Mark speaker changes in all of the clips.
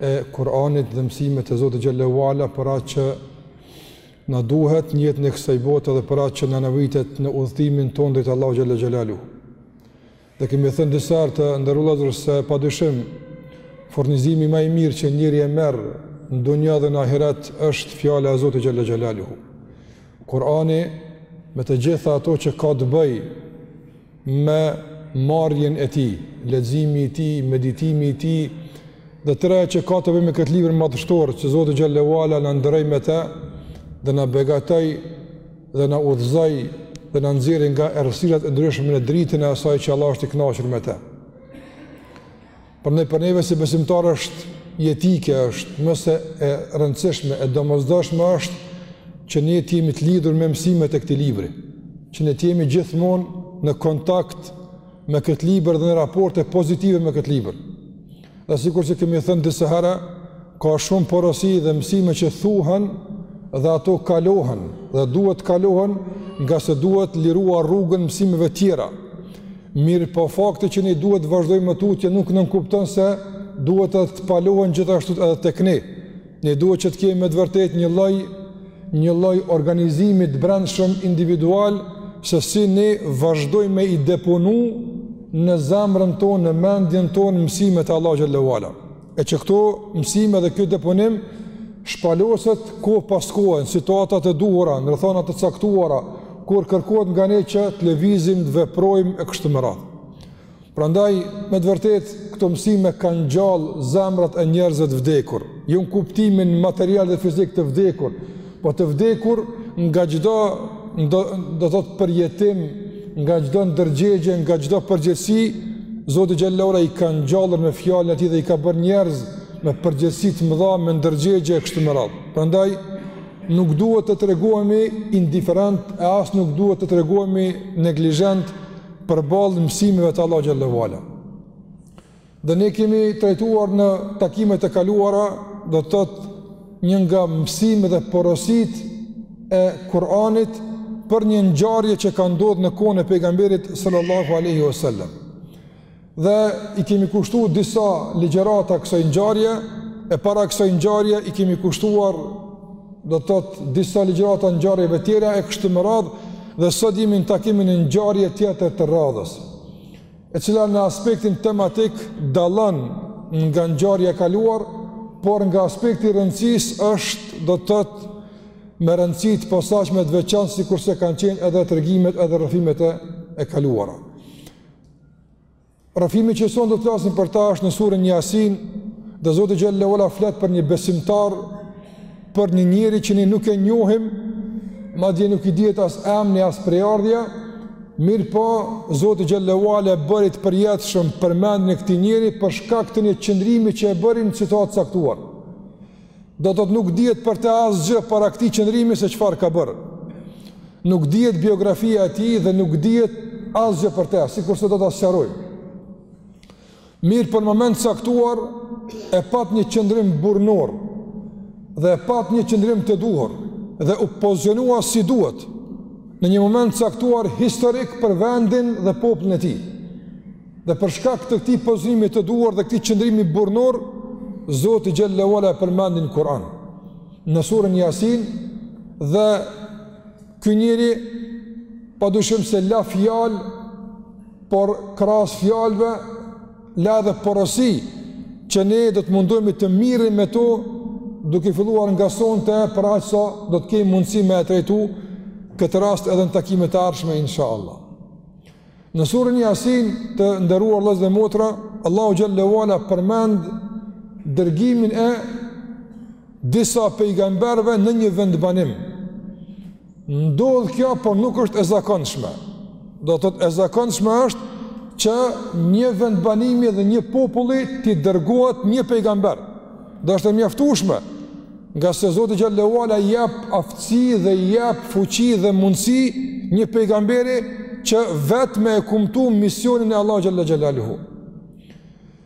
Speaker 1: e Kur'anit dhe mësimet e Zotit xhelle ue ala për atë që na duhet në jetën e kësaj bote dhe për atë që na nevojitet në udhëtimin tonë drejt Allahut xhelle xhelaluhu. Dhe kemi thënë disa herë të nderuar se padyshim furnizimi më i mirë që njeriu e merr në dunja dhe në ahiret është fjala e Zotit xhelle xhelaluhu. Kur'ani me të gjitha ato që ka të bëjë me marrjen e tij, leximi i tij, meditimi i tij dhe e tëra që ka të bëjë me këtë libër madhështor që Zoti xhelle ue ala na nderoi me të dhe na begatoi dhe na udhëzoi dhe na nxjerri nga errësirat e ndryshme në dritën e asaj që Allahu është i kënaqur me të. Prandaj për neve si besimtarë është jetike është më se e rëndësishme e domosdoshme është që ne të jemi të lidhur me mësimet e këtij libri, që ne të jemi gjithmonë në kontakt me këtë libër dhe në raporte pozitive me këtë libër. Dhe sikur që kemi thënë disa herë, Ka shumë porosi dhe mësime që thuhen dhe ato kalohen dhe duhet të kalohen ngase duhet liruar rrugën mësimeve tjera. Mirëpo fakti që ne duhet të vazhdojmë më tutje nuk nënkupton se duhet edhe të palohen gjithashtu edhe tek ne. Ne duhet që të kemi me të vërtetë një lloj, një lloj organizimi të brendshëm individual se si ne vazhdojmë me i deponu në zemrën tonë, në mendjen tonë mësimet e Allahut xhelle ue ala. E që këto mësime dhe ky deponim shpaloset kohë pas kohe, në situatat e duhura, në rrethana të caktuara, kur kërkohet nga ne që të lëvizim, të veprojmë e kështu me radhë. Prandaj, me të vërtetë, këto mësime kanë ngjallë zemrat e njerëzve të vdekur, jo në kuptimin material dhe fizik të vdekur, Po të vdekur nga çdo do të thotë përjetim, nga çdo ndërgjegje, nga çdo përgjegjësi, Zoti xhelle ue ala i ka ngjallur me fjalën e tij dhe i ka bërë njerëz me përgjegjësi të mëdha, me ndërgjegje e kështu me radhë. Prandaj nuk duhet të tregohemi indiferent e as nuk duhet të tregohemi neglizhent përballë mësimeve të Allahut xhelle ue ala. Dhe ne kemi trajtuar në takimet e kaluara, do të thotë një nga mësimet dhe porositë e Kur'anit për një ngjarje që ka ndodhur në kohën e pejgamberit sallallahu alaihi wasallam. Dhe i kemi kushtuar disa ligjërata kësaj ngjarje, e para kësaj ngjarje i kemi kushtuar do të thotë disa ligjërata ngjarjeve të tjera e kështu me radhë dhe sot jemi në takimin e një ngjarje tjetër të radhës. e cila në aspektin tematik dallon nga ngjarja e kaluar, por nga aspekti i rëndësisë është do të thotë me rëndësi të posaçme të veçantë sikurse kanë qenë edhe tregimet edhe rrëfimet e e kaluara. Rrëfimi që sonte do të flasim për ta është në surën Yasin, dhe Zoti xhelle ue ala flet për një besimtar për një njeri që ne nuk e njohim, madje nuk i dihet as emni, as prejardhja, mirëpo, Zoti xhelle ue ala e bëri të përjetshëm përmendjen e këtij njeriu, për shkak të një qëndrimi që e bëri në situatë të caktuar. Do të thotë nuk dihet për të asgjë para këtij qëndrimi se çfarë ka bërë. Nuk dihet biografia e tij dhe nuk dihet asgjë për të, sikurse do ta sqarojmë. Mirëpo në moment të caktuar e pat një qëndrim burrnor dhe e pat një qëndrim të duhur dhe u pozionua si duhet në një moment të caktuar historik për vendin dhe popullin e tij. Dhe për shkak të këtij pozionimi të duhur dhe këtij qëndrimi burrnor, Zoti xhelle ue ala e përmendi në Kur'an, në surën Jasin dhe ky njeri pa dyshim se la fjalë por krahas fjalëve la edhe porosi që ne do të mundohemi të mirremi me to duke filluar nga sonte për aq sa do të kemi mundësi me e trajtu këtë rast edhe në takimet e ardhshme insha Allah në surën Jasin të nderuar vëllezër dhe motra Allahu xhelle ue ala përmend dërgimin e disa pejgamberve në një vendbanim Ndodh kjo, por nuk është e zakonshme. Do të thotë e zakonshme është që një vendbanimi dhe një populli t'i dërgohet një pejgamber. Dhe është e mjaftueshme, ngase Zoti xhelle ue ala jep aftësi dhe jep fuqi dhe mundësi një pejgamberi që vetë me e kumtu misionin e Allahut xhelle xhelaluhu.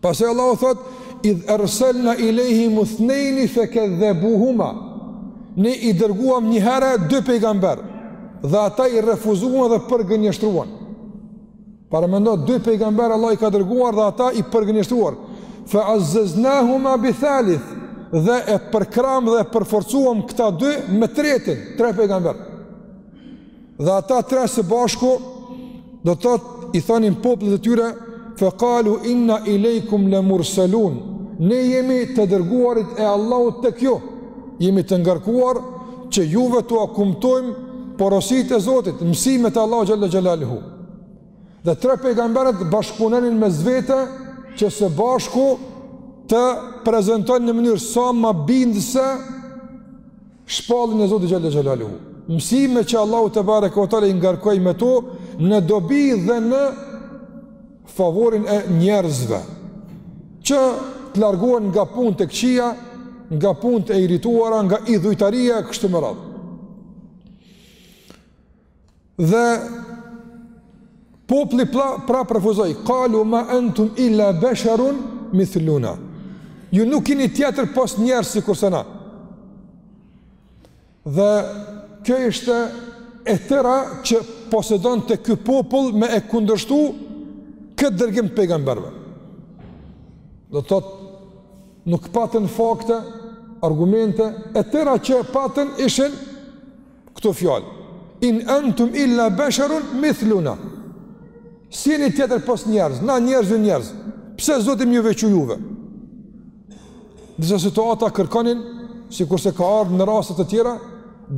Speaker 1: Pastaj Allahu thotë: "Idh arsalna ileyhim ithnayn fakadhabuhuma" Ne i dërguam një herë dy pejgamberë dhe ata i refuzuan dhe përgënjeshtruan. Paramendo dy pejgamberë Allahu i ka dërguar dhe ata i përgënjeshtruan. Fa azzaznahuma bi thalith dhe i përkrahëm dhe i përforcuam këta dy me të tretin, tre pejgamberë. Dhe ata tre së bashku do të thotë i thonin popullit të tyre fa qalu inna ilaykum la mursalun. Ne jemi të dërguarit e Allahut tek ju. Jemi të ngarkuar që juve t'ua kumtojmë porositë e Zotit, mësimet e Allahut xhalla xhelaluhu. Dhe tre pejgamberët bashkëpunonin mes vete që së bashku të prezantojnë në mënyrë sa më bindëse Shpallin e Zotit xhelle xhelaluhu, mësime që Allahu tebareke ue teala i ngarkoj me to në dobi dhe në favorin e njerëzve, që të largohen nga punët e këqija, nga punët e irituara, nga idhujtaria, kështu më radhë. Dhe populli pra, pra refuzoi, "Qalu ma antum illa basharun mithluna." Ju nuk jeni tjetër pos njerëz sikurse na. Dhe kjo ishte e tëra që posedonte ky popull me e kundërshtu këtë dërgim të pejgamberve. Do të thotë, nuk patën fakte, argumente, e tëra që patën ishen këto fjalë in antum illa basharun mithluna s'jeni tjetër pos njerëz na njerëz ju njerëz pse zoti me ju veçu juve disa situata kërkonin sikurse ka ardhë në raste të tjera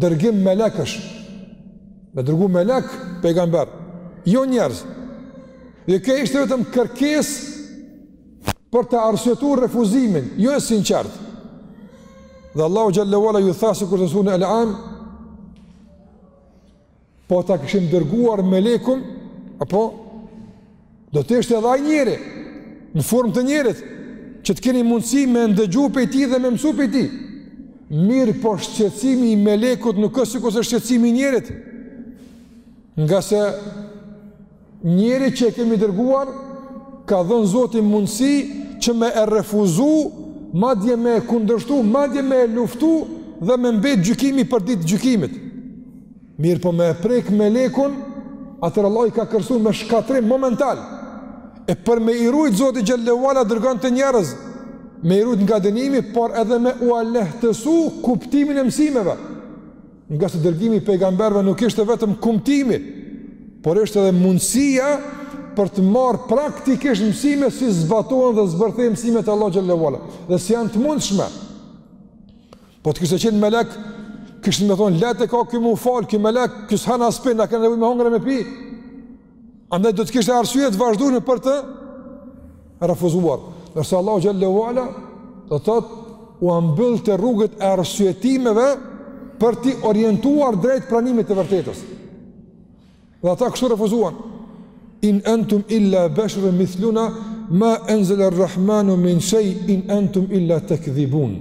Speaker 1: dërgim melekësh me dërgu melek pejgamber jo njerëz dhe kjo ishte vetëm kërkesë për ta arsyetu refuzimin, jo e sinqertë. Dhe Allahu xhelle ue ala ju tha sikur te surja En'am po ta kishim dërguar melekun apo do të ishte edhe ai njëri në formë të njerit që të keni mundësi me ndëgju prej tij dhe me mësu prej tij mirëpo shqetësimi i melekut nuk është sikurse shqetësimi i njerit ngase Njerit që e kemi dërguar i ka dhënë Zoti mundësi që me e refuzu, madje me e kundërshtu, madje me e luftu dhe me mbet gjykimi për ditë gjykimit. Mirëpo me e prek melekun, atëherë Allahu i ka kërcënu me shkatërrim momental. E për me i rujtë Zoti xhelle ue ala dërgonte njerëz, me i rujtë nga dënimi, por edhe me ua lehtësu kuptimin e mësimeve. Ngase dërgimi i pejgamberëve nuk ishte vetëm kumtimi, por ishte edhe mundësia për të marrë praktikisht mësime si zbatohen dhe zbërthehen mësimet e Allahut xhelle ue ala, dhe si janë të mundshme. Po të kishte qenë melek, kishte me thonë, lehtë e ka ky me u falë, ky melek, ky s'han as pin, na kena nevojë me hongre me pi, Andaj do të kishte arsye të vazhdueshme për të refuzuar. Ndërsa Allahu xhelle ue ala do të thotë ua mbyllte rrugët e arsyetimeve për t'i orientuar drejt pranimit të së vërtetës. Dhe ata kështu refuzuan. In entum illa besherun mithluna, ma enzele rrahmanu min shej, in entum illa tekdhibun.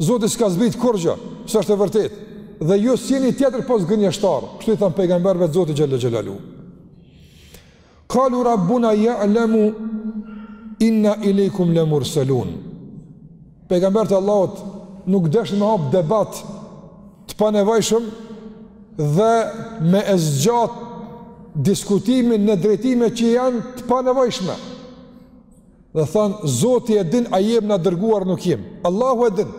Speaker 1: Zoti s'ka zbrit kurgja, s'është e vërtetë. Dhe ju s'jeni tjetër pos gënjeshtarë, kështu i thanë pejgamberëve të Zotit xhelle xhelaluhu. Qalu rabbuna ya'lamu inna ilaykum lamursalun. Pejgamberët e Allahut nuk deshën me hap debat të panevojshëm dhe me e zgjat diskutimin në drejtime që janë të panevojshme. dhe thanë, Zoti e din a jem na dërguar nuk jem, Allahu e din,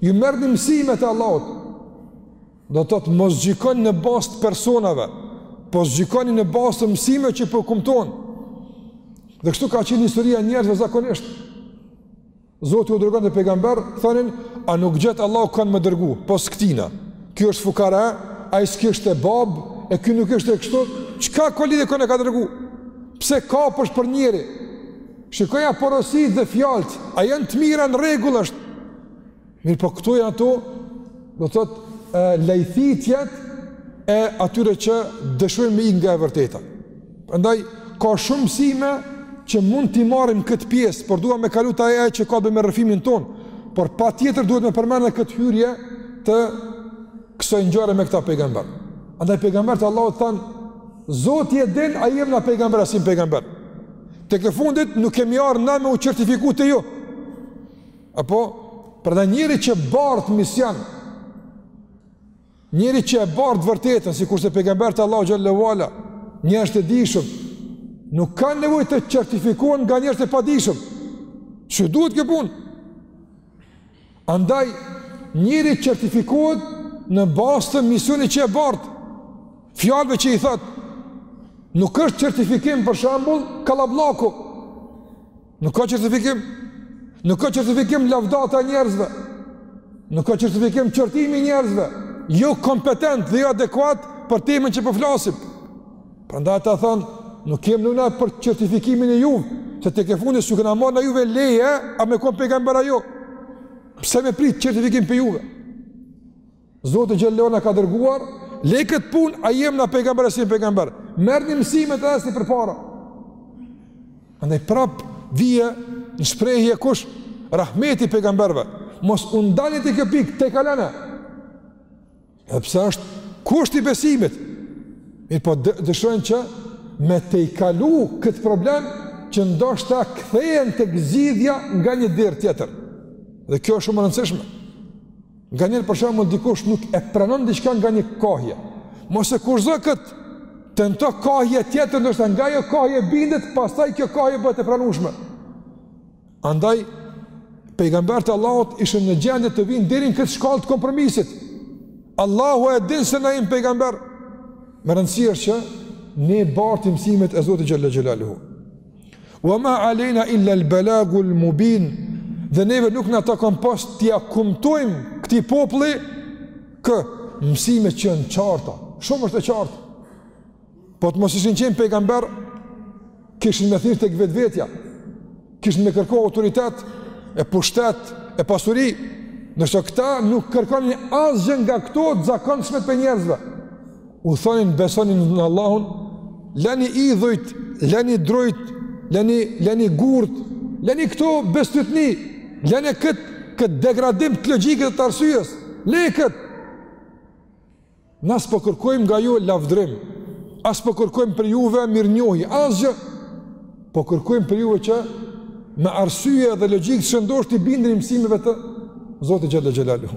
Speaker 1: ju merrni mësimet e Allahut, do të thotë mos gjykoni në bazë të personave, po gjykoni në bazë të mësimeve që po kumton, dhe kështu ka qenë historia e njerëzve zakonisht, Zoti u dërgonte pejgamber, thonin, a nuk gjet Allahu kan me dërgu, pos këtina, ky është fukara, ai s'kishte babë, e ky nuk ishte kështu, çka ka lidhje kënë e ka dërgu, pse kapesh për njeri, shikoja porositë dhe fjalët, a janë të mira në rregull është, mirëpo këtu janë ato, do të thotë, lajthitjet e atyre që dëshojnë me ik nga e vërteta. Prandaj ka shumë mësime që mund t'i marrim këtë pjesë, por dua me kalu te ajo që ka të bëjë me rrëfimin tonë. Por patjetër duhet me përmend edhe këtë hyrje të kësaj ngjarje me këta pejgamber. Andaj pejgamberët e Allahut thanë Zoti e din a jem na pejgamber a s'jem pejgamber. Tek e fundit nuk kemi ardh na me u certifiku te ju. Apo? Prandaj njeri që bart mision Njeri që e bart të vërtetën, sikurse pejgamberët e Allahut xhelle ue ala, njerëzit e dijshëm, nuk kanë nevojë të certifikohen nga njerëzit e padijshëm. Ç'u duhet kjo punë? Andaj njeri certifikohet në bazë të misionit që e bart. Fjalëve që i thotë, nuk është certifikim për shembull kallabllaku. Nuk ka certifikim. Nuk ka certifikim lavdata e njerëzve. Nuk ka certifikim qortimi i njerëzve. Jo kompetent dhe jo adekuat për temën që po flasim. Prandaj ata thanë, nuk jem këtu na për certifikimin e juve, se tek e fundit s'ju kena marrë na juve leje, a me kon pejgamber a jo. Pse me prit certifikim prej juve? Zoti xhelle ue ala na ka dërguar, le kët punë a jem na pejgamber a s'jem pejgamber. Merrni mësimet edhe ecni përpara. Andaj prap vije në shprehje kush rahmeti i pejgamberve. Mos u ndalni te kjo pikë, tejkalone. Edhe pse është kusht i besimit. Mirëpo dëshojnë që me tejkalu kët problem që ndoshta kthehen tek zgjidhja nga një derë tjetër. Dhe kjo është shumë e rëndësishme. Nga njëra për shembull dikush nuk e pranon diçka nga një kahje. Mos e kurzo kët. Tento kahje tjetër ndoshta nga ajo kahje bindet, pastaj kjo kahje bëhet e pranueshme. Andaj pejgamberët e Allahut ishin në gjendje të vijnë deri në këtë shkallë të kompromisit. Allahu e din se na jem pejgamber. Me rëndësi është që ne i bartim mësimet e Zotit xhalla xhelaluhu. Wa ma alejna illa al-balagu al-mubin. Dhe neve nuk na takon pos t'ia kumtojmë këtij populli këto mësime që janë të qarta. Shumë është e qartë. Po të mos ishin qenë pejgamber, kishin me thirrë te vetëvetja, kishin me kërko autoritet, e pushtet, e pasuri, ndërsa këta nuk kërkonin asgjë nga këto të zakonshmet prej njerëzve. U thonin besoni në Allahun, leni idhujt, leni drujt, leni, leni gurt, leni këto bestytni, leni këtë kët degradim të logjikës e të arsyes, le këtë. Ne as po kërkojmë nga ju lavdrim, as po kërkojmë prej juve mirënjohje, asgjë, po kërkojmë prej juve që me arsye dhe logjikë të shëndoshë t'i bindeni mësimeve të Zotit xhelle xhelaluhu.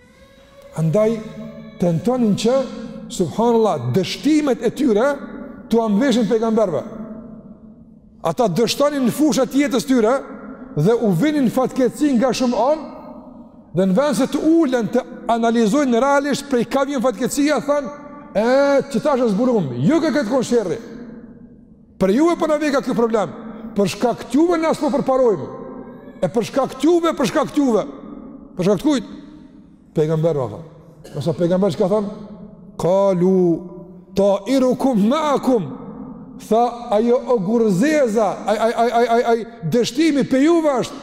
Speaker 1: Andaj, tentonin që, subhanallah, dështimet e tyre, t'ua mveshin pejgamberve. Ata dështonin në fushat e jetës tyre, dhe u vinin fatkeqësi nga shumë anë, dhe në vend se të ulen të analizojnë realisht prej ka vjen fatkeqësia, thanë, e, qe tash e zbulum, ju keka kon sherri. Prej juve po na vika ky problem. Për shkak të juve na s'po përparojmë. E për shkak të juve, për shkak të juve. Për shkak të kujt? Pejgamberve. Ndërsa pejgamberët çka thanë, "Kalu ta'irukum ma'akum." Tha ajo ogurzeza, ai ai ai ai ai ai dështimi pej juve është.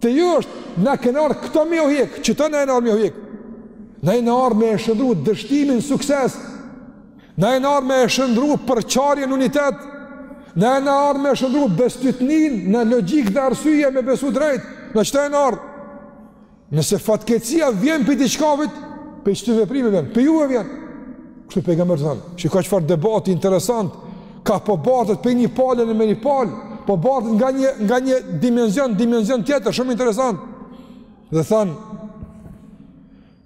Speaker 1: Te ju është na kem ardh këto me ju hjek, qito na jem ardh me ju hjek. Na jem ardh me e shëndrru dështimin sukses, Na jem ardh me e shëndrru përçarjen në unitet, na jem ardh me e shëndrru bestytninë në logjikë dhe arsye me besu drejt, na qëto jem ardh. Nëse fatkeqësia vjen prej diçkavit, prej një veprimi vjen, prej juve vjen. Kështu pejgamberët thanë, shiko çfarë debati interesant, ka po bartet prej një pale në një palë, po bartet nga një, nga një dimension, dimension tjetër, shumë interesant. Dhe thanë,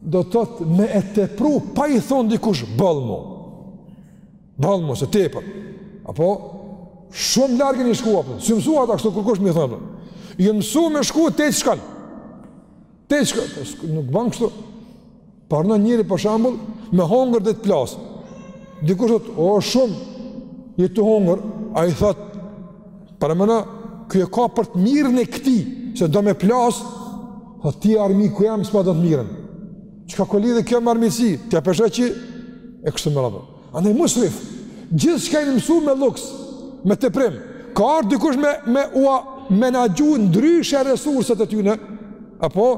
Speaker 1: do të thotë me e tepru pa i thonë dikush boll mo. Boll mo se tepër. Apo shumë larg jeni shku. S'janë mësu ata kështu kërkush me i thonë. Janë mësu me shku te shkon. Te shkon, nuk bën kështu. Por një njeri për shembull me hongër deri të plas. Dikush thotë, "O shumë je tu hongër." Ai thotë, Paramendo, qe ka për të mirën e këtij, se do me plasë, thotë ti armiku jem, s'ma do të mirën. Çka ka lidhje kjo me armiqësi, t'ia pësho qi e kështu me radhë. Andaj musrif, gjithçka janë mësu me luks, me teprim, ka ardh dikush me, me ua menaxhu ndryshe resurset e tyne, apo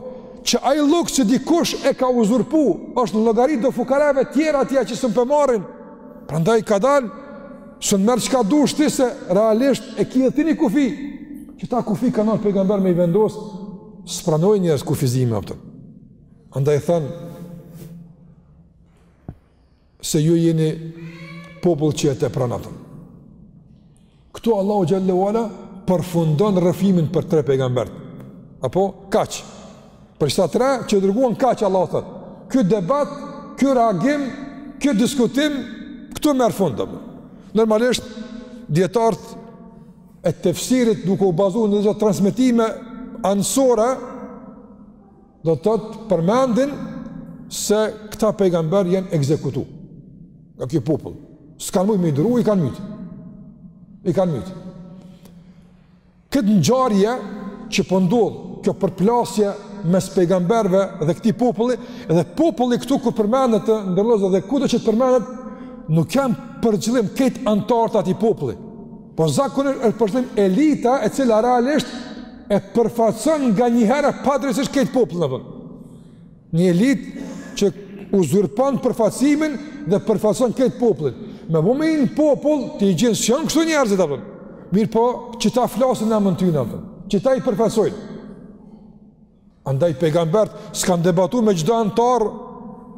Speaker 1: që ai luks që dikush e ka uzurpu, është në llogari të do fukarenjve tjera atje që s'mun po marrin, prandaj ka dalë, S'mun merr çka dush ti se realisht e ki edhe ti një kufi, qeta kufij kanë ardh pejgamberë me i vendosë, s'pranojnë njerëz kufizime, a po. Andaj thanë, se ju jeni popull që e tepron, a po. Këtu Allahu xhelle ve ala përfundon rrëfimin për tre pejgamberët. Apo, kaq. Për qëta tre të dërguar kaq Allahu thot. Ky debat, ky reagim, ky diskutim, këtu merr fund do thotë. Normalisht, dijetarët e tefsirit duke u bazu në disa transmetime anësore, do thotë përmendin se këta pejgamberë janë ekzekutu. Nga ky popull. S'kanë mujtë me i duru, i kanë mytë. I kanë mytë. Këtë ngjarje që po ndodh, kjo përplasje mes pejgamberëve dhe këtij populli, edhe populli këtu kur përmendet të nderuar vëllezër dhe kudo që të përmendet, nuk janë për qëllim krejt anëtarët e atij populli. Po zakonisht është për qëllim elita e cila realisht e përfaqëson nganjëherë padrejtësisht krejt popull apo. Një elitë që uzurpon përfaqësimin dhe përfaqëson krejt popullin. Me bo me hi në popull, ti i gjen, s'janë kështu njerëzit, a po. Mirëpo, qeta flasin në emën tyne, a po. Qeta i përfaqësojnë. Andaj, pejgamberët, s'kanë debatu me çdo anëtar,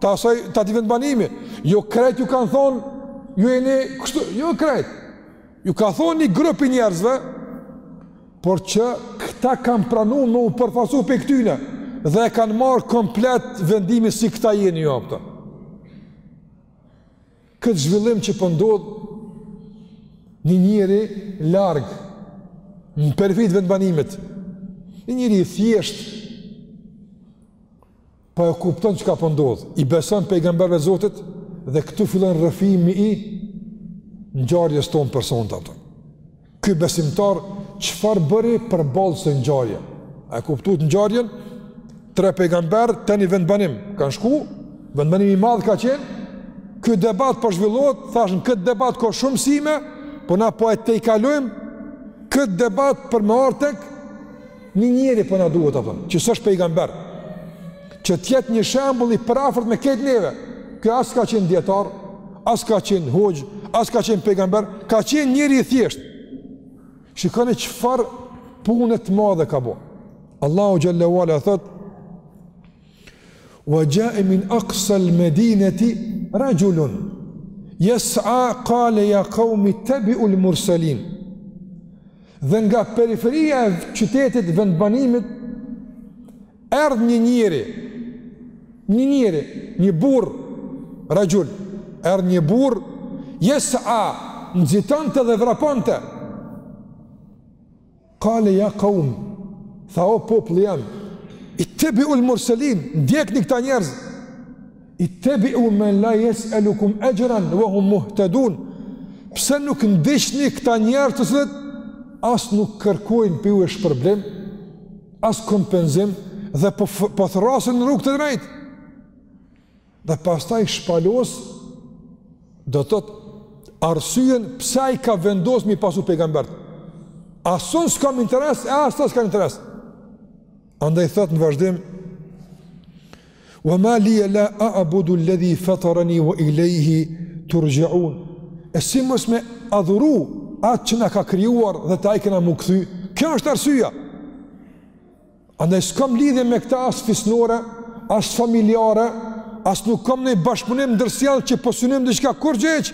Speaker 1: të asaj, të atij vendbanimi. Jo krejt ju kanë thonë, ju jeni kështu, jo krejt. Ju ka thonë një grupi njerëzve, por që këta kanë pranu me u përfaqësu prej këtyne, dhe e kanë marrë komplet vendimin si këta janë jo a po. Këtë zhvillim që po ndodh një njeri larg, në periferi t' vendbanimit, një njeri i thjeshtë, po e kupton çka po ndodh, i beson pejgamberëve të Zotit dhe këtu fillon rrëfimi i ngjarjes tonë për sonte. Ky besimtar çfarë bëri përballë kësaj ngjarje? A e kuptuat ngjarjen? Tre pejgamberë te ni vendbanim, kanë shku, vendbanim i madh ka qenë. Ky debat po zhvillohet, thashë n'kët debat ka shumë mësime, po na po e tejkalojmë kët debat për me ardh tek Një njeri po na duhet apo, që s'është pejgamber, që të jetë një shembull i përafërt me krejt neve. Ky as ka qenë dietar, as ka qenë hoxh, as ka qenë pejgamber, ka qenë njeri i thjesht. Shikoni çfarë punë të madhe ka bo. Allahu teala thot Wa ja'a min aqsa al-madinati rajulun yas'a qala ya qawmi ittabi'u al-mursalin. Dhe nga periferia e qytetit vendbanimit erdh një njeri një njeri, një burr rajul, erdh një burr yas'a nxitonte dhe vraponte Kale ja kaumi, tha o populli jem, ittebiul murselin, ndjekni këta njerëz, ittebiu men la jes'elukum exhran, ve hum muhtedun, pse nuk ndiqni këta njerëz të cilët, as nuk kërkojnë prej juve shpërblim, as kompenzim, dhe po ju thrrasin në rrugë të drejtë. dhe pastaj shpalos do të thot arsyen pse ai ka vendos mi pasu pejgambert. As un s'kam interes, e as këta s'kan interes. Andaj thot në vazhdim, Wa ma lije la a'budu ledhi fatarani wa ilejhi turxhaun. E si mos me adhuru atë që na ka krijuar dhe te ai kena m'u kthy, kjo është arsyeja. Andaj s'kam lidhje me këta as fisnore, as familjare, as nuk kam nonji bashkëpunim të ndërsjellë që po synojmë diçka, kurgjë hiç.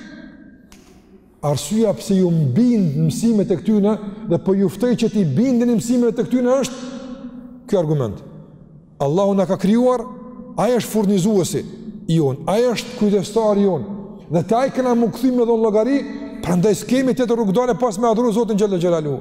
Speaker 1: Arsyeja pse iu binda mësimeve të këtyre dhe po ju ftoj që t'i bindeni mësimeve të këtyre është ky argument. Allahu na ka krijuar, ai është furnizuesi jonë, ai është kujdestari jonë. Dhe te ai kena m'u kthy me dhon llogari, prandaj s'kemi tjetër rrugëdalje pos me adhuru Zotin xhelle xhelaluhu.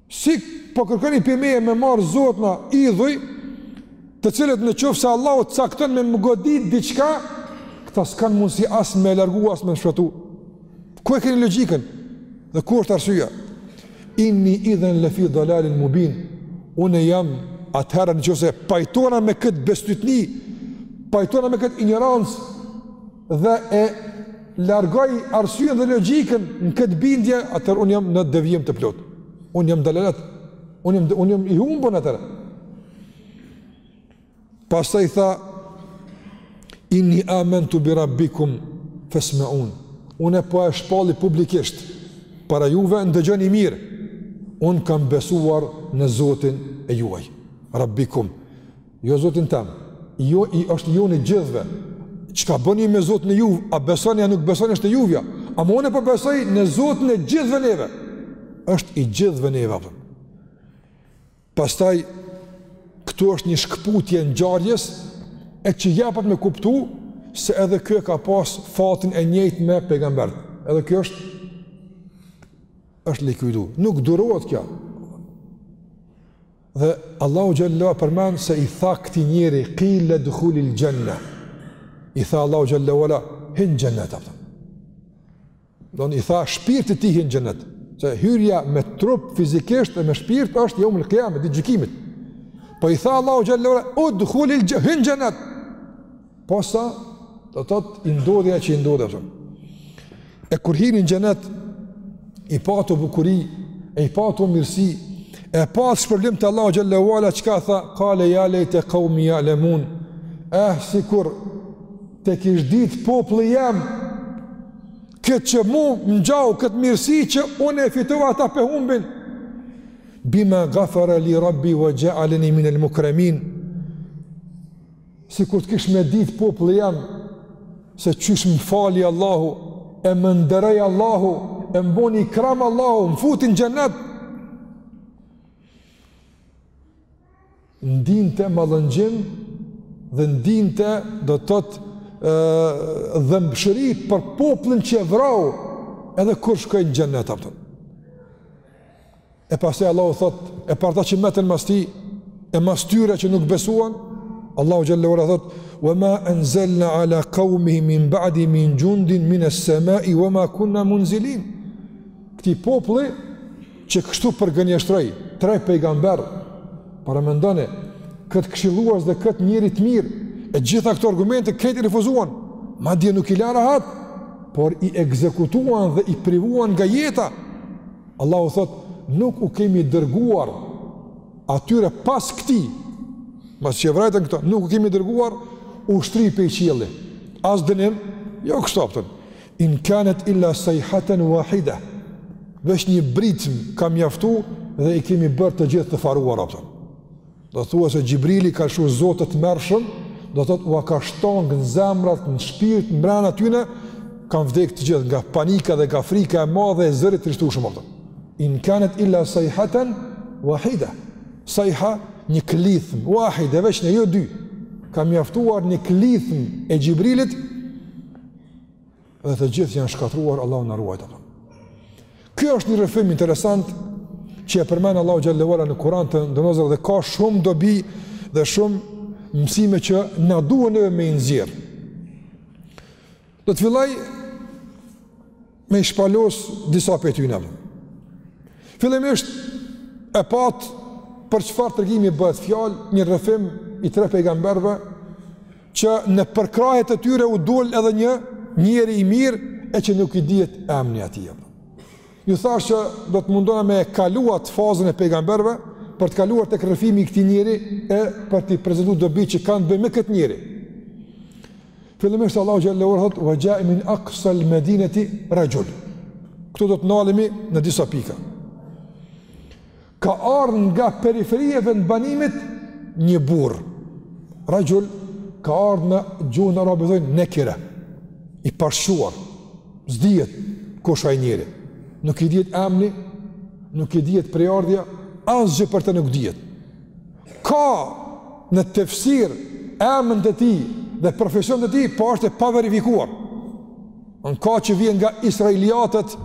Speaker 1: Si po kërkoni prej meje me marrë zotna idhuj, të cilët në qoftë se Allahu cakton me më godit diçka, këta s'kanë mundësi as me largu, as me më shpëtu. Ku e këni logjikën? Dhe ku është arsyeja? Inni idhen lefi dhalalin mubin, unë jam atëherë në qoftë se pajtona me këtë bestytni, pajtona me këtë injorancë, dhe e largoj arsyen dhe logjikën në këtë bindje, atëherë unë jam në devijim të plotë. Unë jam n'dalalet. Unë jam, unë jam i humbun atëherë. Pastaj tha, inni amentu bi rabbikum fesmeun. Unë e po e shpalli publikisht, para juve ndëgjoni mirë. Unë kam besuar në Zotin e juaj. Rabbikum. Jo Zotin tem, jo, është joni i gjithve, çka bëni me Zotin e juv, a besoni, a nuk besoni, është e juvja, ama unë po besoj në Zotin e gjithve neve, është i gjithve neve, apëm. Pastaj, këtu është një shkëputje ngjarjes, e që japet me kuptu, se edhe kjo ka pas fatin e njejt me pejgamberët, edhe kjo është, është likuidu, nuk durohet kjo, Dhe Allahu xhele ue ala përmend se i tha këtij njeri kile dhulil xhenne. I tha Allahu xhele ue ala hin n'xhenet apton. Don i tha shpirtit tij hin n'xhenet. Se hyrja me trup fizikisht dhe me shpirt është jeumul kijame ditë gjykimit. Po i tha Allahu xhele ue ala udhulil xhenne. Posa, do thotë i ndodhi ajo që i ndodhi apton. E kur hini në xhenet, i pa ato bukuri, e i pa ato mirësi, e pa shpërblimet e Allahut xhele ue ala, çka tha, kale ja lejte kaumi jalemun, eh, sikur ta kish ditë populli jem, këtë që mu m'ngjau, këtë mirësi që unë e fitova ata pe humbin, bima gafara li rabbi ue xhealeni minel mukremin, Sikur ta kish me ditë populli jem, se qysh më fali Allahu, e më nderoi Allahu, e më boni ikram Allahu, më futi n'xhenet. Ndinte mallëngjim dhe ndinte do thotë dhembshuri për popullin që e vrau edhe kur shkoi në xhenet apton. E pastaj Allahu thotë, e për ata që meten mas tij, e mas tyre që nuk besuan, Allahu xhele ue ala thotë, "Wa ma anzalna ala qaumihi min ba'di min jundin min as-sama'i wa ma kunna munzilin." Këtij populli që kështu përgënjeshtroi tre pejgamber, paramendoni kët këshillues dhe kët njeri të mirë, e gjitha këto argumente krejt i refuzuan. Madje nuk i la rahat, por i ekzekutuan dhe i privuan nga jeta. Allahu thotë, nuk u kemi dërguar atyre pas këtij, mas që e vrajtën këto, nuk u kemi dërguar ushtri pej qielli, as dënim, jo kështu apton, in kanet illa sejhaten wahida, veç një britmë ka mjaftu dhe i kemi bërë të gjithë të faruar apton. Do të thua se Xhibrili ka lëshu zo të tmerrshëm, do të thotë ua ka shtang në zemrat, në shpirt, mbrenda tyne, kanë vdek të gjithë nga panika dhe nga frika e madhe e zërit të trishtushëm apton. In kanet illa sajhaten wahida. Sajha një klithmë, wahide, veç një jo dy. Ka mjaftuar një klithmë e Xhibrilit dhe të gjithë janë shkatërruar, Allahu na ruajt apo. Ky është një rrëfim interesant që e përmend Allahu xhelle ve ala në Kur'an të nderuar vëllezër dhe ka shumë dobi dhe shumë mësime që na duhen neve me i nxjerr. Do të filloj me i shpalos disa prej tyneve. Fillimisht e patë për çfarë tregimi bëhet fjalë një rrëfim i tre pejgamberve që në përkrahje të tyre u dol edhe një njeri i mirë e që nuk i dihet emni i tij. Ju thashë që do të mundohna me kalu atë fazën e pejgamberëve për të kaluar tek rrëfimi i këtij njeri e për t'i prezantu dobi që kanë të bëjnë me këtë njeri. Fillimisht Allahu xhelle ve ala thotë wa ja'a min aqsa al-madinati rajul. Këtu do të nalemi në disa pika. Ka ardh nga periferia e vendbanimit një burrë. Rajul ka ardh në gjuhën arabe thonë nekire. I pashquar. S'dihet kush ai njeri. Nuk i dihet emni, nuk i dihet prejardhja, asgjë për të nuk dihet. Ka në tefsir emën të tij dhe profesion të tij, po është e paverifikuar. Ngaqë vjen nga israiliatet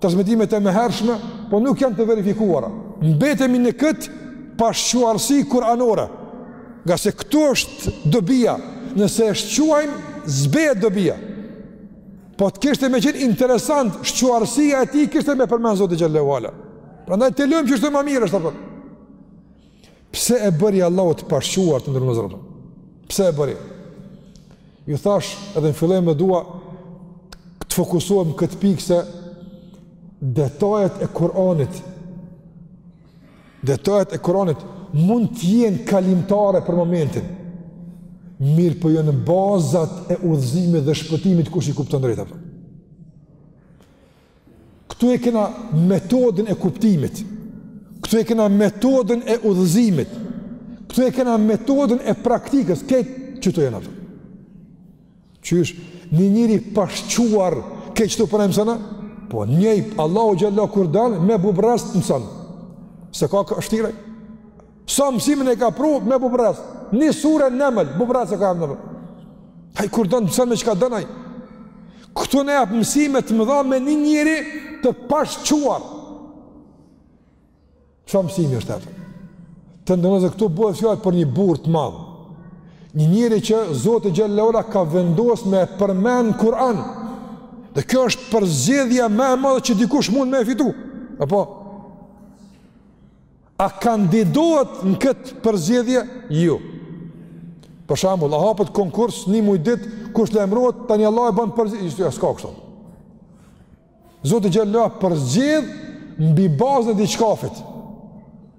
Speaker 1: transmitimet e mëhershme, po nuk janë të verifikuara. Mbetemi në këtë pashquarësi kuranore, nga se këtu është dobia, nëse e shquajmë, zbehet dobia. Po të kishte me qenë interesant, shquarësia e tij kishte me përmend Zoti xhelle ve ala. Prandaj ta lëmë qashtu, ma mirë është, apo. Pse e bëri Allahu të pashquar të nderuar vëllezër? Pse e bëri? Ju thashë edhe në fillim e dua të fokusohem në këtë pikë se detajet e Kur'anit detajet e Kur'anit mund të jenë kalimtare për momentin. Mirëpo janë bazat e udhëzimit dhe shpëtimit kush i kupton drejt apo. Këtu e kena metodën e kuptimit. Këtu e kena metodën e udhëzimit. Këtu e kena metodën e praktikës. Ke qëtu janë ato. Qysh, një njeri i pashquar, ke qëtu po na mëson? Po, një, Allahu xhelle kur don, me bubrrec të mëson. S'e ka vështirë ai. Sa mësime i ka pru me bubrrec, një sure Neml, bubrrec e ka emnin. Ai kur don, mëson me çka don ai. Këtu na jep mësime të mëdha me një njeri të pashquar. Ça mësimi është apo? Të nderuar vëllezër këtu bëhet fjalë për një burrë të madh. Një njeri që Zoti xhelle ve ala ka vendos me përmend në Kur'an. Dhe kjo është përzgjedhja më e madhe që dikush mund me fitu. Apo, A kandidohet në këtë përzgjedhje? Jo. Për shembull, a hapet konkurs një muj ditë kush lajmërohet tani Allahu e bën përzgjedhje, jo, s'ka kështu. Zoti xhelle ve ala përzgjedh mbi bazën e diçkafit.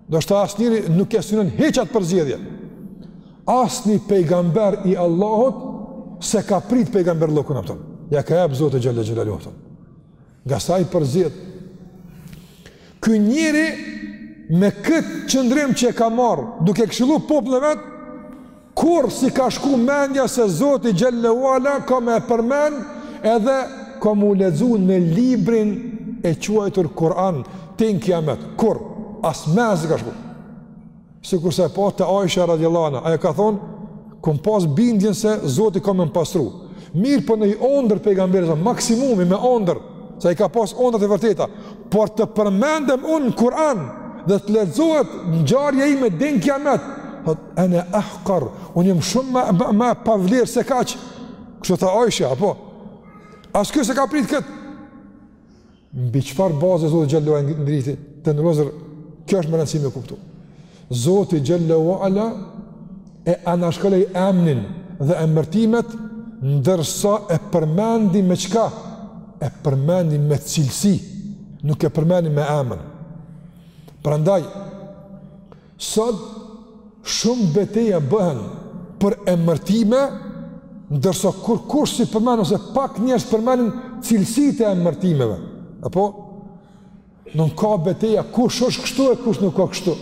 Speaker 1: Do të thotë asnjëri nuk e synon hiç atë përzgjedhje. Asnjë pejgamber i Allahut s'e ka prit pejgamberllëkun aspak. Ja ka jap Zoti xhelle xhelaluhu Nga saj përzgjidh. Ky njeri me këtë qëndrim që e ka marrë, duke këshillu popullin e vet, kurrë s'i ka shku mendja se Zoti xhelle ve ala ka me e përmend edhe ka me u lexu në librin e quajtur Kur'an deri n'kiamet. Kurrë as mendja s'i ka shku. Sikurse e pam te Aisha radhiyallahu anha, ajo ka thonë, kam pas bindjen se Zoti ka me m'pastru. Mirëpo noj ondërr pejgamberit a.s. maksimumi me ondërr, se i ka pas ondrra të vërteta, por të përmendem unë në Kur'an dhe të lexohet ngjarja ime deri n'kiamet. Thot ana ahqar, unë jam shumë ma, ma e pavlerë se kaq. Kështu tha Aisha, apo? As ky s'e ka prit kët. Mbi çfarë baze Zoti xhelle ve ala e ngriti? Të nderuar, kjo është me rëndësi me u kuptu. Zoti xhelle ve ala e anashkaloi emnin dhe emërtimet ndërsa e përmendi me çka? E përmendi me cilësi, nuk e përmendi me emën. Prandaj Sot shumë beteja bëhen për emërtime, ndërsa kurkush s'i përmend ose pak njerëz përmendin cilësitë e emërtimeve. Apo nuk ka beteja kush është kështu e kush nuk ka kështu.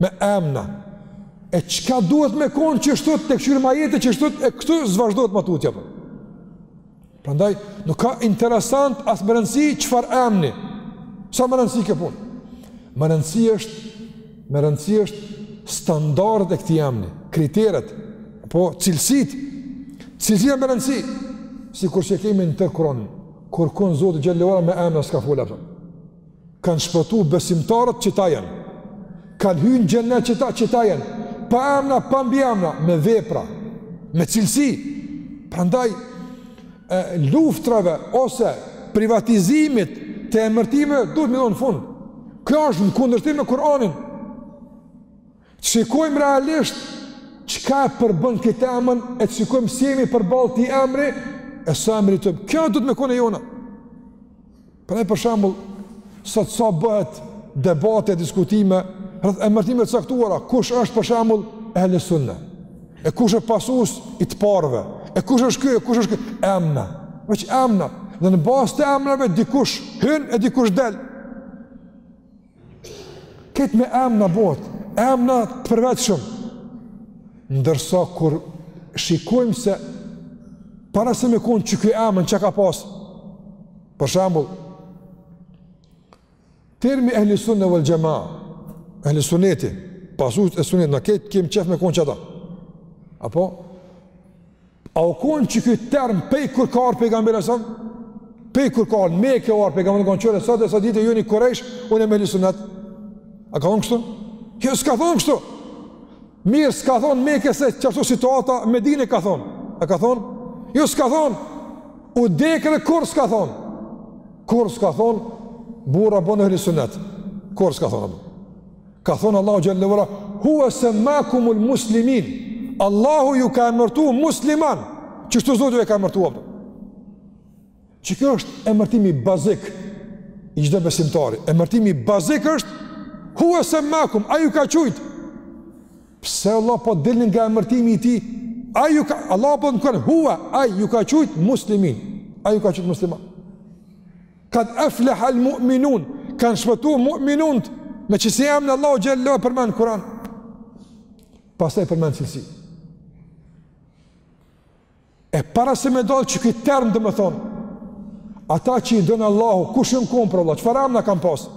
Speaker 1: Me emna. E çka duhet me kon që kështu të kqyrë me majtë që kështu e këtu s'vazhdohet ma tutje apo. Prandaj nuk ka interesant as me rëndësi çfarë emni. S'a me rëndësi ke punë. Me rëndësi është me rëndësi është standardet e këtij emni, kriteret, apo cilësitë. Cilësia me rëndësi sikurse kemi në tërë Kur'anin. Kurrkun Zoti xhelle ve ala me emna s'ka fol. Kanë shpëtu besimtarët, qeta janë. Kanë hynë në xhennet qeta, qeta janë. Pa emna, pa mbiemna, me vepra, me cilësi. Prandaj, e, luftrave ose privatizimit të emërtimeve duhet me i dhonë fund. Kjo është në kundërshtim me Kur'anin. Të shikojmë realisht çka e përbën këtë emën, e të shikojmë si jemi përballë atij emri, e sa e meritojmë... Kjo duhet me konë e jona. Prandaj për shembull, sot sa bëhet debate, diskutime rreth emërtimeve të caktuara, kush është për shembull Ehl Sunna? E kush është pasues i të parëve? E kush është ky? E kush është ky? Emna. Veç emna. Dhe në bazë të emnave dikush hyn e dikush del. Krejt me emna bëhet, emna të përveçëm. Ndërsa kur shikojmë se para se me konë qiky emën çka ka pas, për shembull, termi ehli sune vel xhema, ehli suneti, pasus e sunetit, na krejt kemi qef me konë qata. Apo? A u konë qiky term pej kur ka ardh pejgamberi alejhi selam? Pej kur ka ardh, Meke ardh pejgamberi në konë qërë, sot e ksaj dite e ju kurejsh, unë jam ehli sunet. A ka thonë kështu? Jo, s'ka thonë kështu. Mirë, s'ka thonë Meke se qashtu situata, Medine ka thonë. A ka thonë? Jo, s'ka thonë. U dekë dhe kurrë s'ka thonë. Kurrë s'ka thonë, burra bonu ehli sunet. Kurrë s'ka thonë. Ka thonë Allahu xhel-le ve ala, "Huwa samakumul muslimin." Allahu ju ka emërtu musliman, qështu Zoti ju ka emërtu. Qikjo është emërtimi bazik i çdo besimtari. Emërtimi bazik është huwa samakum, ai ju ka qujt. Pse vallë po dilni nga emërtimi i tij? Ai ju ka Allah po thon huwa, ai ju ka qujt muslimin. Ai ju ka qujt musliman. Kad aflaha al-mu'minun, kanë shpëtu mu'minunt, me qësi emna Allahu xhel-le ve ala përmend Kur'an. Pastaj përmend cilësi. E para se me dalë qiky term domethonë, ata që i don Allahu, kush jan konë për Allah, çfarë emna kanë pasë?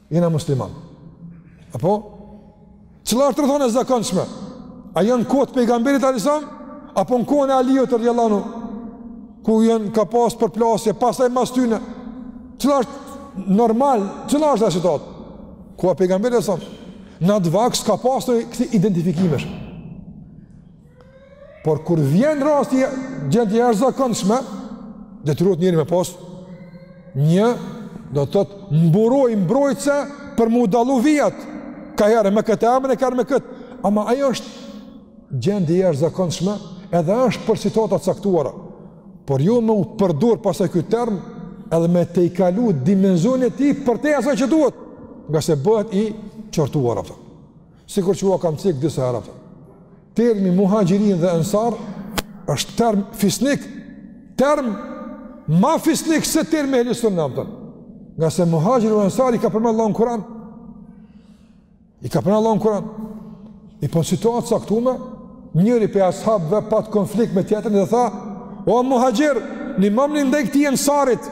Speaker 1: Jena musliman. Apo? Cila është rrethanë e zakonshme? A janë kohët e pejgamberit alejhi selam? Apo në kohën e Aliut radijallahu anhu? Ku janë ka pas përplasje, pastaj mas tyne? Cila është normal? Cila është ajo situatë? Koha pejgamberit alejhi selam. Në atë vakt s'ka pas kësi identifikimesh. Por kur vjen rasti gjendje e jashtëzakonshme, detyrohet njeri me pas një do të thotë mburojë mbrojtëse për m'u dallu vijat. Ka herë me këtë emër e ka herë me këtë. Ama ajo është gjendje e jashtëzakonshme, edhe është për situata të caktuara. Por jo me u përdor pastaj ky term edhe me tejkalu dimenzionin e tij përtej asaj që duhet, ngase bëhet i qortuar ato. Sikur që ua kam cek disa herë atë. Termi muhaxhirin dhe ensar është term fisnik, term ma fisnik se termi ehli sune domethonë. Ngase muhaxhirin dhe ensar i ka përmen Allah në Kuran. I ka përmen Allah në Kuran. E po në situatë caktume, njëri pej ashabve pat konflikt me tjetrin dhe tha, o muhaxhir, nimomni ndaj këtij ensarit.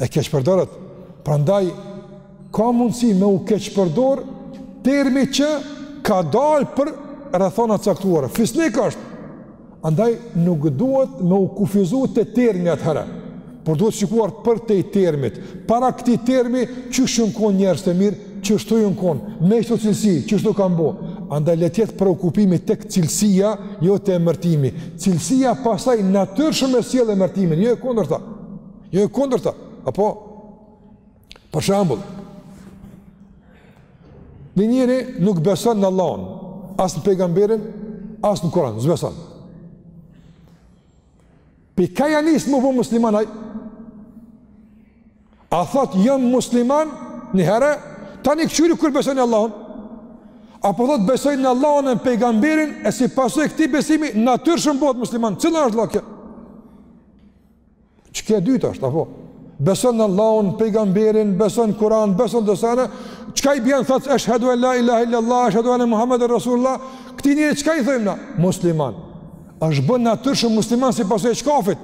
Speaker 1: e keqpërdoret, prandaj, ka mundësi me u keqpërdor termi që ka dalë për rrethana t'caktuara, fisnik është, andaj nuk duhet me u kufizu te termi atëherë, por duhet shikuar përtej termit, para këtij termi, qysh jon kon njerëzit e mirë, qështu jon kon, me qito cilësi, qështu kanë bo, andaj le të jetë preokupimi tek cilësia, jo te emërtimi, cilësia pastaj natyrshëm e sjell emërtimin, jo e kundërta, Jo e kundërta, apo për shembull, një njeri nuk beson në Allahun, as në pejgamberin, as në Kur'an, s'beson. Pi kah ia nis me u bo musliman ai? A thot jam musliman njëherë tani këqyri kur beson në Allahun? Apo thot besoj në Allahun e pejgamberin e si pasojë e këtij besimi natyrshëm bëhet musliman. Cila është kjo? Qikjo e dyta është, apo? Beson Allahun, pejgamberin, beson në Kur'an, beson do sene, çka i bjen, thotë, eshhedu en la ilahe illallah, eshhedu enne Muhammeden Resulullah, këtij njeri çka i thojmë na? Musliman. është bo natyrshëm musliman si pasojë e çkafit,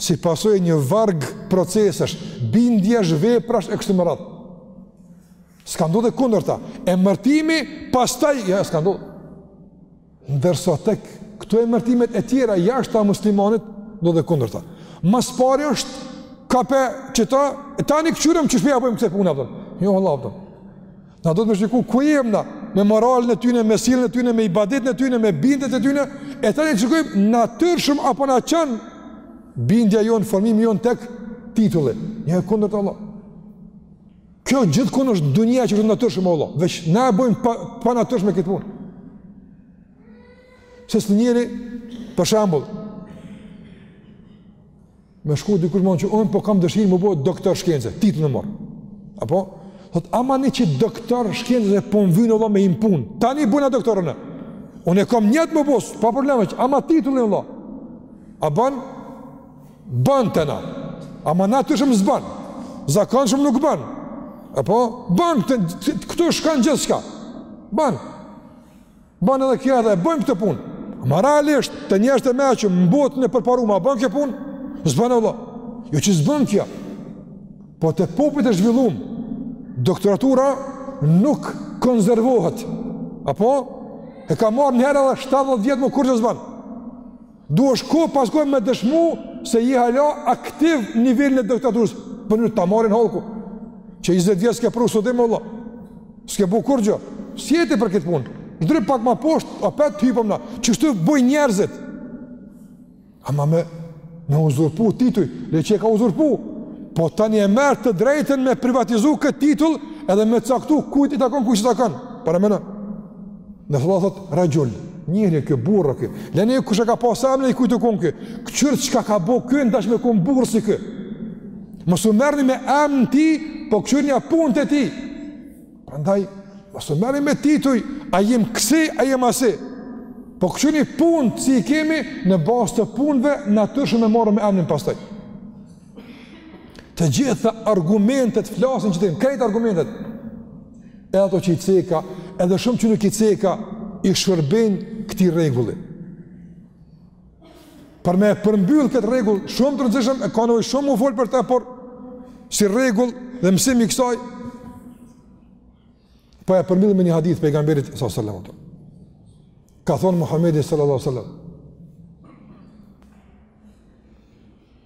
Speaker 1: si pasojë e një varg procesesh, bindjesh, veprash, e kështu me radhë. S'ka ndodh e kundërta. Emërtimi, pastaj, ja, s'ka ndodh. Ndërsa tek këto emërtimet e tjera jashta muslimanit, ndodh e kundërta. Ma s'pari është kape qeta, e tani këqyrim qysh p'ja bëjmë kësaj pune, kupton. Jo, vlla, kupton. Na duhet me shiku, ku jem na, me moralin e tyne, me sjelljen e tyne, me ibadetin e tyne, me bindjet e tyne, e tani shikojmë natyrshëm a po na çon bindja jonë, formimi jonë tek titulli. Jo e kundërta vlla. Kjo gjithkund në dunja është natyrshëm vlla, veç na e bëjmë pa, panatyrshme këtë punë. Se një njeri, për shembull, me shku dikush me thonë unë po kam dëshirë me u bo doktor shkence, titull me marrë. Apo? Thot, ama një që doktor shkence dhe po më vyn vlla me hi n'punë, tani bëjnë a doktorën e. Unë e kam nijet me u bo, s'ka problem, ama titullin vlla. A ban? Bën te na, ama natyrshëm s'bën, zakonshëm nuk bën, apo, bën të, të, të këtu shkon gjithçka, bën, bën edhe kjo edhe, bëjmë këtë punë, ama realisht te njerëzit e meçëm, në botën e përparume a bën kjo punë, s'bën vlla, jo që s'bën kjo, po te popujt e zhvillum, doktoratura nuk konservohet, apo, e ka marrë njëherë edhe 70 vjet më kurgjë s'bën, Duhesh kohë pas kohe me dëshmu se je hala aktiv në nivelin e doktoraturës, për në ta marrin hallku. Që 20 vjet s'ke pru studim valla. S'ke bo kurgjo. S'je ti për këtë punë. Zdryp pak ma poshtë, apet të hypim na. Qështu bojnë njerëzit. Ama me me uzurpu tituj, le që e ka uzurpu. Po tani e merr të drejtën me privatizu këtë titull edhe me caktu kujt i takon kujt i takon. Parameno. Nëse Allahu thotë, raxhul, njeri ky burrë ky, leni kush e ka pasë emnin i kujt u konë ky, këqyre çka ka bo ky, në dash me konë burrë si ky. Mos u merrni me emën të tij, po këqyrni punët e tij. Prandaj, mos u merrni me tituj, a jem kësi, a jem asi. Po këqyrni punët si i kemi, në bazë të punëve, natyrshëm e marrim emnin pastaj. Të gjitha argumentet flasin që të jenë, krejt argumentet. Edhe ato që i ceka, edhe shumë që nuk i ceka, i shërbejnë këtij rregulli. Për me e përmbyllë këtë rregull, shumë të rëndësishëm, e ka nevojë shumë m'u folë për te, por si rregull dhe mësim i kësaj, po e përmbyllë me një hadith të pejgamberit s.a.s. Ka thonë Muhammedi s.a.s.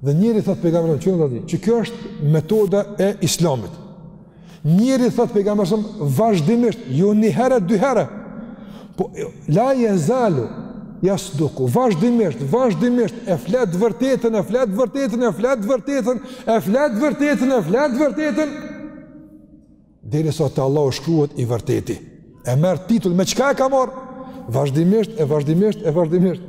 Speaker 1: Dhe njeri thot pejgamberi që do që kjo është metoda e Islamit. Njeri thot pejgamberi s.a.s. vazhdimisht, jo një herë, dy herë. Po la yazalu yasduku vazhdimisht, vazhdimisht e flet vërtetën, e flet vërtetën, e flet vërtetën, e flet vërtetën, e flet vërtetën. Derisa te Allahu shkruhet i vërteti E merr titull, me çka e ka marrë? Vazhdimisht, e vazhdimisht, e vazhdimisht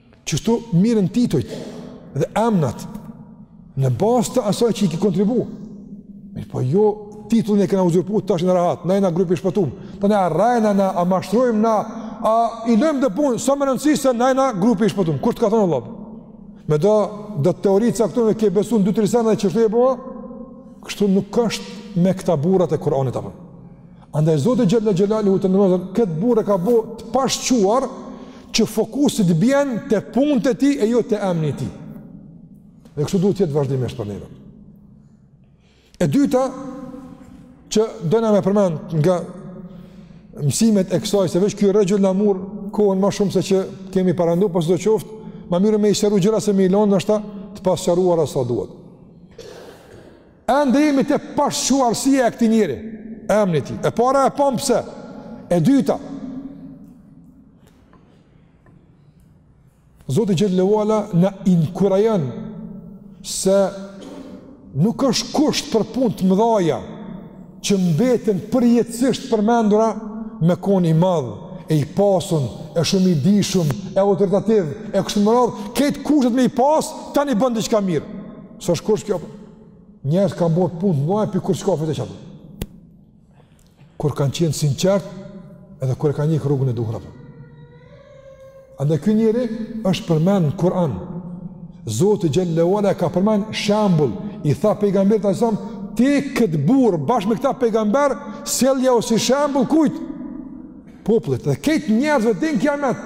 Speaker 1: Qështu merren titujt dhe emnat në bazë të asaj që i ki kontribu. Mirëpo jo titullin e kena uzurpu tash jena rahat, na jena grupi i shpëtum. Tani a rrejna na, a mashtrojmë na, a i lëmë dhe punë, s'ka më rëndësi se na jena grupi i shpëtum. Kur të ka thonë Allah? Me do, do teori të caktume ke besu në dy tri sene dhe qështu e bo? Kështu nuk është me këta burrat e Kuranit apo. Andaj Zoti xhelle xhelaluhu të ndërmëzën këtë burrë e ka bo të pashquar që fokusi t'bjen te punët e tij e jo te emni i tij. Dhe kështu duhet t'jetë vazhdimisht për neve. E dyta, që dojna me përmend nga mësimet e kësaj, se veç ky rregull na mur kohën ma shumë se që kemi paramendu, po sidoqoftë, ma mirë me i sqaru gjërat se me i lonë, ndoshta të pasqaruara sa duhet. Ende jemi të pashquarsia e këtij njeri, emni i tij. E para e pamë pse, e dyta. Zoti xhelle ue ala na inkurajon se nuk është kusht për punë të mëdhaja që mbeten përjetësisht përmendura me kon i madhë, e i pasun, e shumë i dishum, e autoritativ, e kështu me radhë, krejt kushtet me i pasë, tani bën diçka mirë. Se është kurrkush jo, njerëz kanë bërë punë të mëdha për kurës ka për të qëtë. Kur kanë qenë sinqert edhe kur e kanë njek rrugën e duhur. Andej ky njeri është përmend në Kur'an. Zoti xhelle ue ala e ka përmend shembull, i tha pejgamberit alejhi selam, ti këtë burrë bashkë me këta pejgamber, sellja si shembull kujt, popullit dhe krejt njerëzve deri n'kiamet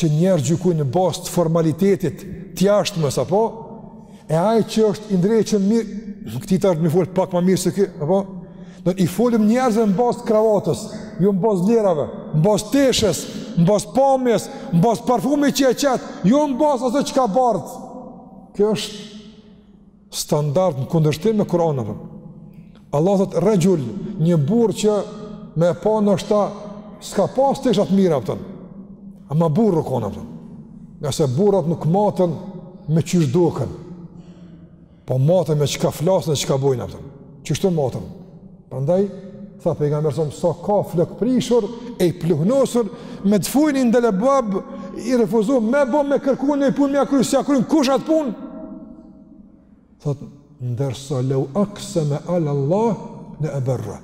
Speaker 1: që njerëz gjykojnë në bazë të formalitetit të jashtmes, apo, e ai që është i ndrequn mirë, këtij tash me i fol pak ma mirë se kë, apo, ne i folim njerëzve në bazë të kravatës, jo në bazë vlerave, në bazë teshes, në bazë pamjes, në bazë parfumi që e qetë, jo në bazë aso që ka bardhë, kjo është, Standard në kundërshtim me Kur'anin apton? Allah thot rexhul, një burrë që me e pa ndoshta s'ka pas teshat e mira apton, ama burrë u kon apton, ngase burrat nuk matën me qysh duken, po matën me çka flasin e çka bojnë apton, qështu matën, prandaj, tha pejgamberi alejhi selam, sa ka flokëprishur, e i pluhnosur, me të fujnë i ndele bab, i refuzon, me bo me kërku një punë, me e kry, s'ia kryn, kush atë punë, Thot, ndërsa leu akse me alë Allah në e bërra.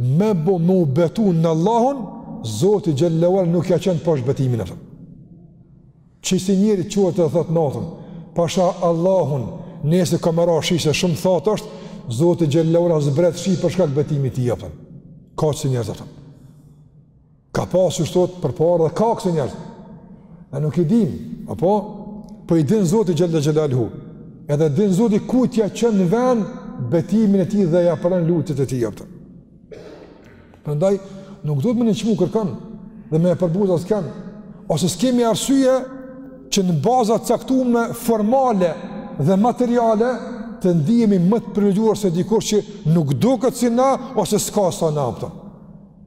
Speaker 1: Me bo me u betu në Allahun, Zoti xhelle ue ala nuk ia qet poshtë betimin apton. Qesi njeri çohet dhe thot natën, pasha Allahun, nesër ka me ra shi se shumë thatë është, Zoti xhelle ue ala zbret shi për shkak betimit tij apton. Ka qesi njerëz apton. Ka pasur thot përpara dhe ka kësi njerëz. Ne nuk i dim, apo? Po i din Zoti xhelle xhelaluhu. Edhe din Zoti ku t'ia çon në ven betimin e tij dhe ja pranon lutjet e tij apton. Prandaj, nuk duhet me nënçmu kërkan dhe me e përbuz askënd. Ose s'kemi arsye që në baza t'caktume formale dhe materiale të ndihemi më të privilegjuar se dikush që nuk duket si na ose s'ka sa na apton.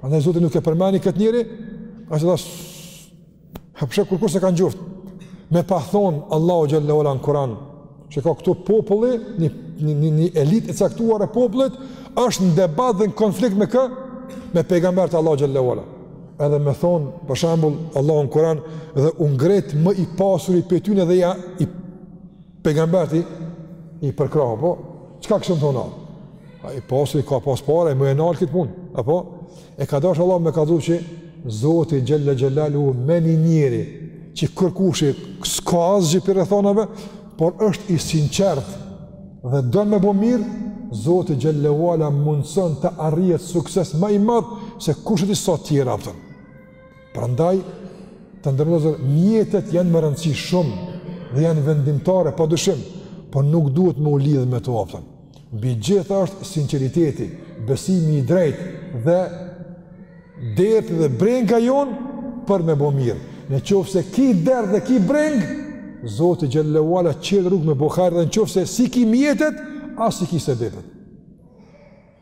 Speaker 1: Prandaj Zoti nuk e përmeni këtë njeri, ka që thasë, hiç kurrkun s'e kanë njoft, me pa thënë Allahu xhelle ue ala në Kur'an, që ka këtu populli, një, një, një, një elit e caktuar e popullit, është në debat dhe në konflikt me kë? Me pejgamberët e Allahut xhelle ue ala. Edhe me thënë, për shembull, Allahu në Kur'an, dhe u ngrit më i pasuri prej tyne dhe ja, i Pejgamberët i përkrah, po, çka kishin thonë ata? Ai i pasur, i ka pas pare, me e nal këtë punë, apo? E ka dashtë Allahu me kallxu që Zoti xhele xhelaluhu me një njeri që kërkushi s'ka asgjë prej të thonave, por është i sinqertë dhe do me bo mirë, Zoti xhele ve ala mundëson të arrihet sukses ma i madh se kushedi sa tjerë, a kupton. Prandaj, të nderuar vëllezër, mjetet janë me rëndësi shumë dhe janë vendimtare, pa dyshim, po nuk duhet me u lidh me to, a kupton. Mbi të gjitha është sinceriteti, besimi i drejtë dhe derti dhe brenga jonë për me bo mirë. Në qoftë se ki dert dhe ki brengë, Zoti xhele ve ala çel rrugë me bo hajr edhe në qoftë se s'i ki mjetet, as s'i ki sebebet.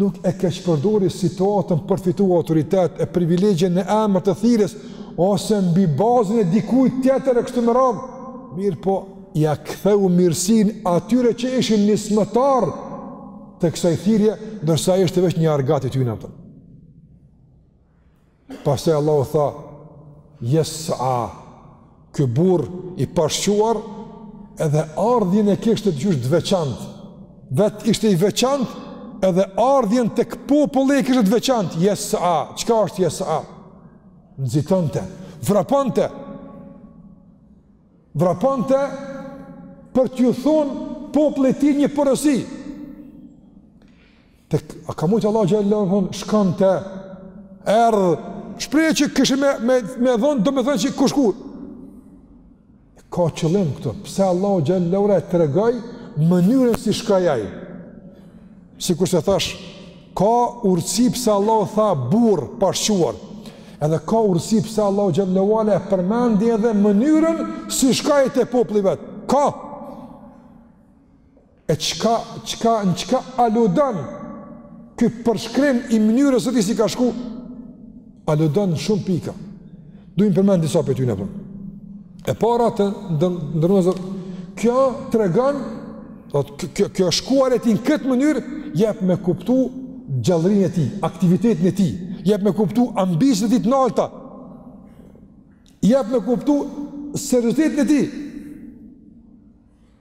Speaker 1: nuk e keqpërdori situatën për të fitu autoritet e privilegje në emër të thirrjes ose mbi bazën e dikujt tjetër e kështu me radhë, mirëpo ia ktheu mirësinë atyre që ishin nismëtarë të kësaj thirrje, ndërsa ai ishte veç një argat i tyne, a kupton. Pastaj Allahu tha, Jes'a, ky burrë i pashquar edhe ardhjen e kishte diqysh të veçantë, vetë ishte i veçantë edhe ardhjen tek populli e kishte të veçantë, Jes'a, çka është Jes'a? Nxitonte, vraponte, vraponte për t'ju thonë popullit tij një porosi. Tek a ka mujt Allahu xhallahu thon shkonte erdh shprehje që kishin me me me dhon domethonë që kush ku ka qëllim këtu pse Allahu xhele ve ala e tregoi mënyrën si shkoi ai sikurse thashë ka urtësi pse Allahu tha burrë i pashquar edhe ka urtësi pse Allahu xhele ve ala e përmendi edhe mënyrën si shkoi te populli vet ka E çka, çka, në çka aludon ky përshkrim i mënyrës së tij si ka shku? Aludon në shumë pika. Du me i përmend disa prej tyne, a kupton. E para të nderuar vëllezër kjo tregon kjo kjo shkuar e tij në këtë mënyrë jep me kuptu gjallërinë e tij, aktivitetin e tij, jep me kuptu ambiciet e tij të nalta. Jep me kuptu seriozitetin e tij.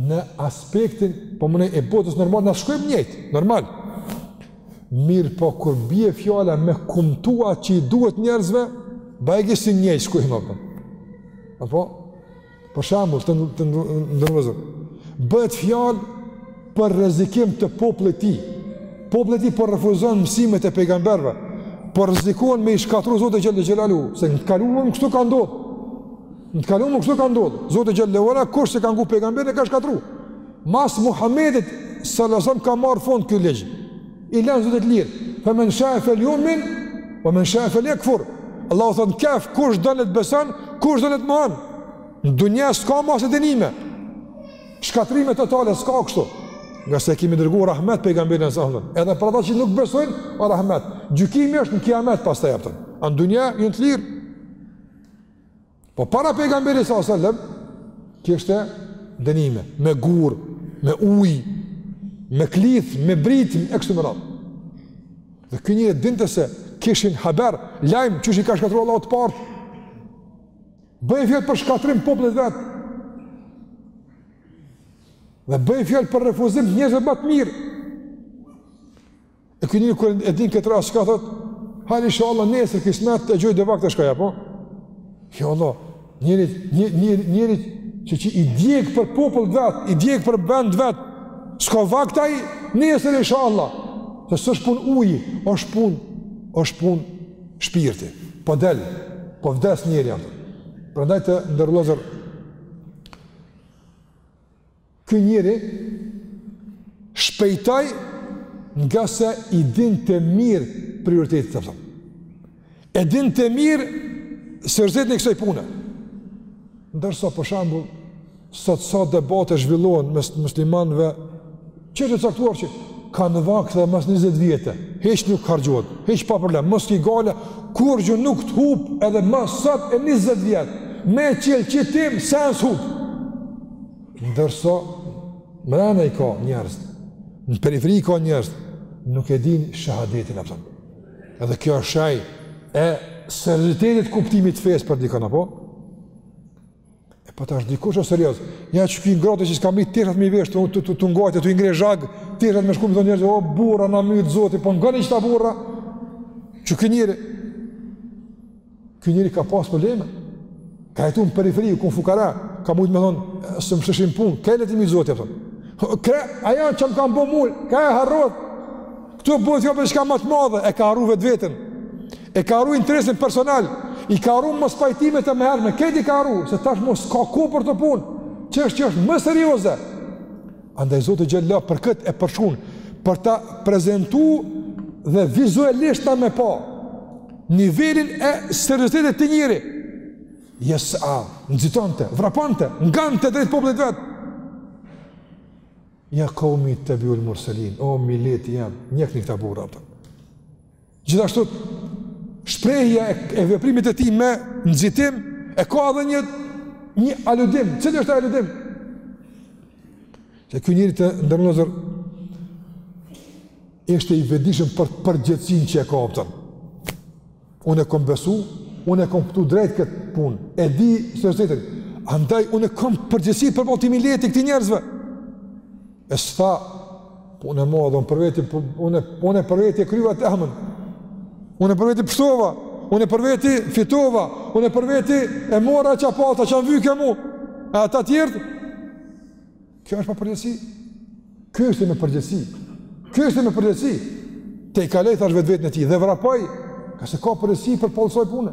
Speaker 1: në aspektin, po më ne e botës normal, na shkojmë njëjtë, normal. Mirëpo, kur bie fjala me kumtu atë që i duhet njerëzve, bajagi si njëjtë shkojmë, apo. Apo, për shembull, të, të nderuar vëllezër, bëhet fjalë për rrezikim të popullit tij, populli i tij po refuzon mësimet e pejgamberve, po rrezikon me i shkatru Zoti xhele xhelaluhu, se në të kalumen kështu ka ndodh, Në të kalumë kështu ka ndodhë, Zoti xhele ve ala, kush s'e ka ngu pejgamberin e ka shkatru. Mas Muhammedit, salasem, ka marrë fund ky ligj. I lenë Zoti të lirë, fe men shae feljumin, ve men shae feljekfur. Allahu thotë, Kehf, kush don të beson, kush don të mohon. Në dunja s'ka ma dënime. Shkatrime totale, s'ka kështu. Ngase kemi dërgu rahmet pejgamberin salasem. Edhe për ata që nuk besojnë, o rahmet. Gjykimi është në kiamet pas tej, a kupton. Në dunja, janë të lirë. Po para pejgamberit salasem kishte dënime me gur, me ujë, me klithmë, me britmë e kështu me radhë. Dhe ky njeri dinte se kishin haber, lajm qysh i ka shkatruar Allahu të parët. Bëhej fjalë për shkatrim popullit vet. Dhe bëhej fjalë për refuzim njerëzve ma të mirë. E ky njeri kur e din këtë rast çka thotë, hajt inshallah nesër kismet ta gjoj edhe vakt e shkoj, a, po? Jo vallah, njeri, njeri, njeri që që i djeg për popull t'vet, i djeg për vend t'vet, s'ka vakt ai nesër inshallah, se s'është punë uji, osht punë, osht punë shpirti, po del, po vdes njeri, prandaj të nderuar vllazër, Ky njeri shpejtoi ngase i dinte mirë prioritetet, a kupton. E dinte mirë seriozitetin e kësaj punë. Ndërsa, për shembull, sot sa debate zhvillohen mes muslimanëve, çështje të caktuara që kanë vakt edhe mas 20 vjetë, hiç nuk harxhohet, hiç pa problem, mos ki gajle, kurgjë nuk të hupë edhe mas sot e 20 vjetë, me çelë qat temë, sen s'hup. ndërsa mrena i ka njerëzit, në periferi i ka njerëzit, nuk e din shahadetin, a kupton. Edhe kjo është shej e seriozitetit kuptimit të fesë për dikon, a po. E po tash dikush është serioz. Ja çy ky i ngrati që s'ka mbit teshat me i vesh tu tu tu ngajtë tu i ngreh zhag, teshat me shku m' te njerëzit, o burra na myt Zoti, po ngoni qita burra. Çy ky njeri. Ky njeri ka pas probleme. Ka jetu në periferi, u kon fukara, ka mujtë me thonë, se më s'hesim punë, ka le t'i myt Zoti, a kupton. Krejt ajo që m'kan bo mu, ka i harru. Këtu bëhet fjalë për çka ma të madhe, e ka harru vetveten. E ka harru interesin personal, i ka harru mospajtimet e mëhershme, krejt i ka harru, se tash ma s'ka kohë për ato punë, çështja është më serioze. Andaj Zoti xhele për këtë e përshkrun, për ta prezentu dhe vizualisht ta me pa, nivelin e seriozitetit të njeri, jes'a, nxitonte, vraponte, ngante drejt popullit t'vet, Ja kaumi ttebiul murselin, o mileti jem, ndjekni këta burra, për. Gjithashtu, shprehja e veprimit e tij me nxitim, e ka edhe një, një aludim. Cili është aludim? Që ky njeri të nderum vllazër, ishte i vetëdijshëm për përgjegjësinë që e ka optën. Unë e kom besu, unë e kom kuptu drejt këtë punë, e di se të andaj unë e kom përgjegjësinë përballë këtij mileti këti njerëzve. E s'tha, po unë e moha dhe unë për veti, po unë, po unë për veti e kryva temen. Unë për veti pshtova, unë për veti fitova, unë për veti e mora çka pata, çka m'vyjke mu. E ata tjertë, kjo është papërgjegjësi. Ky është me përgjegjësi. Ky është me përgjegjësi. Tejkaloi edhe vetveten e tij, dhe vrapoi, ngase ka përgjegjësi për kësoj pune.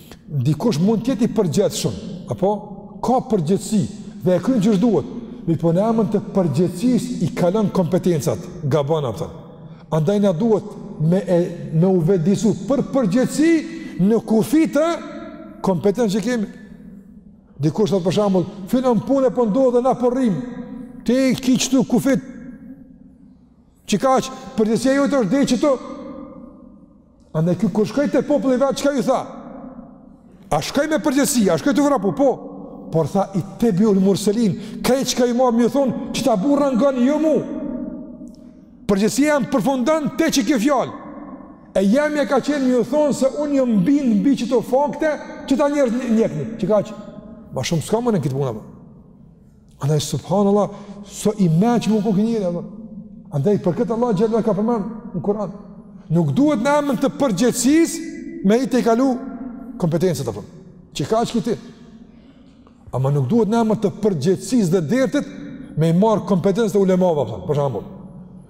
Speaker 1: Dikush mund të jetë i përgjegjshëm, apo ka përgjegjësi dhe e kryen qysh duhet, mirëpo në emër të përgjegjësisë i kalon kompetencat, gabon apo. Andaj na duhet me, me u vetëdijesu për përgjegjësi në kufij të kompetencave që kemi. Dikush thotë për shembull, filan puna po ndodh e na po rrim. Ti ki qitu kufit. Qikaq, përgjegjësia jote është deri qitu... Andaj ky kur shkoi te populli vet, çka ju tha? A shkoi me përgjegjësi, a shkoi tu vrapu, po? Por tha, ittebiul murselin, krejt çka kam me ju thonë, qita burra ngoni, jo mu. Përgjegjësia jem përfundon te qikjo fjalë. E jemja ka qenë me ju thonë se unë jam bind mbi qito fakte, qita njerëz ndjekni, qikaq. Ma shumë s'kam në këtë punë, apo. Andaj subhanallah sa i mençëm u kon ky njeri apo. Andaj për këtë Allah xhallahu ka përmend në Kur'an. Nuk duhet në emën të përgjegjësisë me i tejkalu kompetencat apo. Qikaq ki ti? Ama nuk duhet në emër të përgjegjësisë dhe dertit me i marr kompetencat e ulemave apo. Për shembull,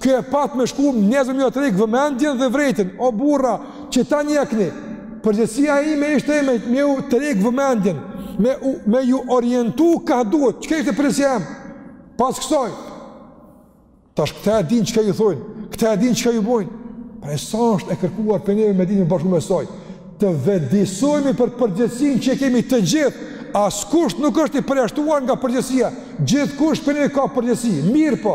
Speaker 1: Ky e pat me shku njerëzve me jua tërheq vëmendjen dhe vërejtjen, o burra qita ndjekni, përgjegjësia ime ishte me jua tërheq vëmendjen, me, me ju orientu ka duhet, qikaq ishte përgjegjësia ime, pas kësoj, tash këta e din çka ju thojnë, këta e din çka ju bojnë, pra sa është e kërkuar prej neve me din me bashku me soj, të vetëdijesohemi për përgjegjësinë që kemi të gjithë, askush nuk është i përjashtuar nga përgjegjësia, gjithkush prej neve ka përgjegjësi, mirëpo,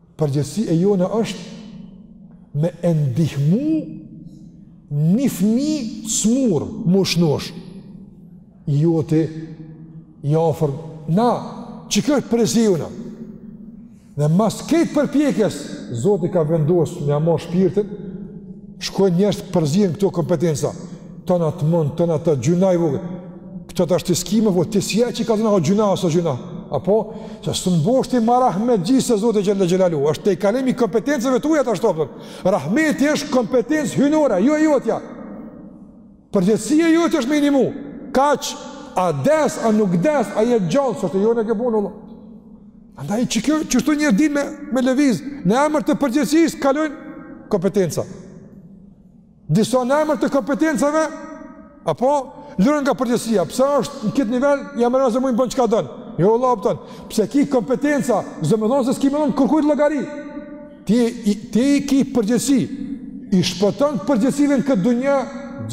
Speaker 1: Përgjegjësi e jona është me e ndihmu një fmi t'smurë moshnosh i joti i afërm na qikjo është përgjegjësi e jona dhe mas krejt përpjekes Zoti ka vendosë me ia marr shpirtin shkojnë njerëz përziejnë këto kompetenca Ton at mund ton ata gjynah i vogël. Këto tash ti s'ki me po ti si që ka dhënë a o gjynah a s'o gjynah. Apo se s'u mboshti më rahmet gjithë se Zoti xhele xhelaluhu. Është tejkalim i kompetencave tuaja tash kupton. Rahmeti është kompetencë hyjnore, jo e jotja. Përgjegjësia jote është me ndihmu. Kaq a des a nuk des a jet gjallë s'është e jona kjo punë Allah. Andaj që kjo që shtu një din me, me lëviz, në emër të përgjegjësisë kalojnë kompetenca. Disa në emër të kompetencave, apo lirohen nga përgjegjësia, pse është në këtë nivel, ja merr se mun bon çka don. Jo, vallah, kupton, pse ki kompetenca, s'do me thonë se s'ki me dhonë kërkujt llogari. Ti, ti ki përgjegjësi, i shpëton përgjegjësive në këtë dunja,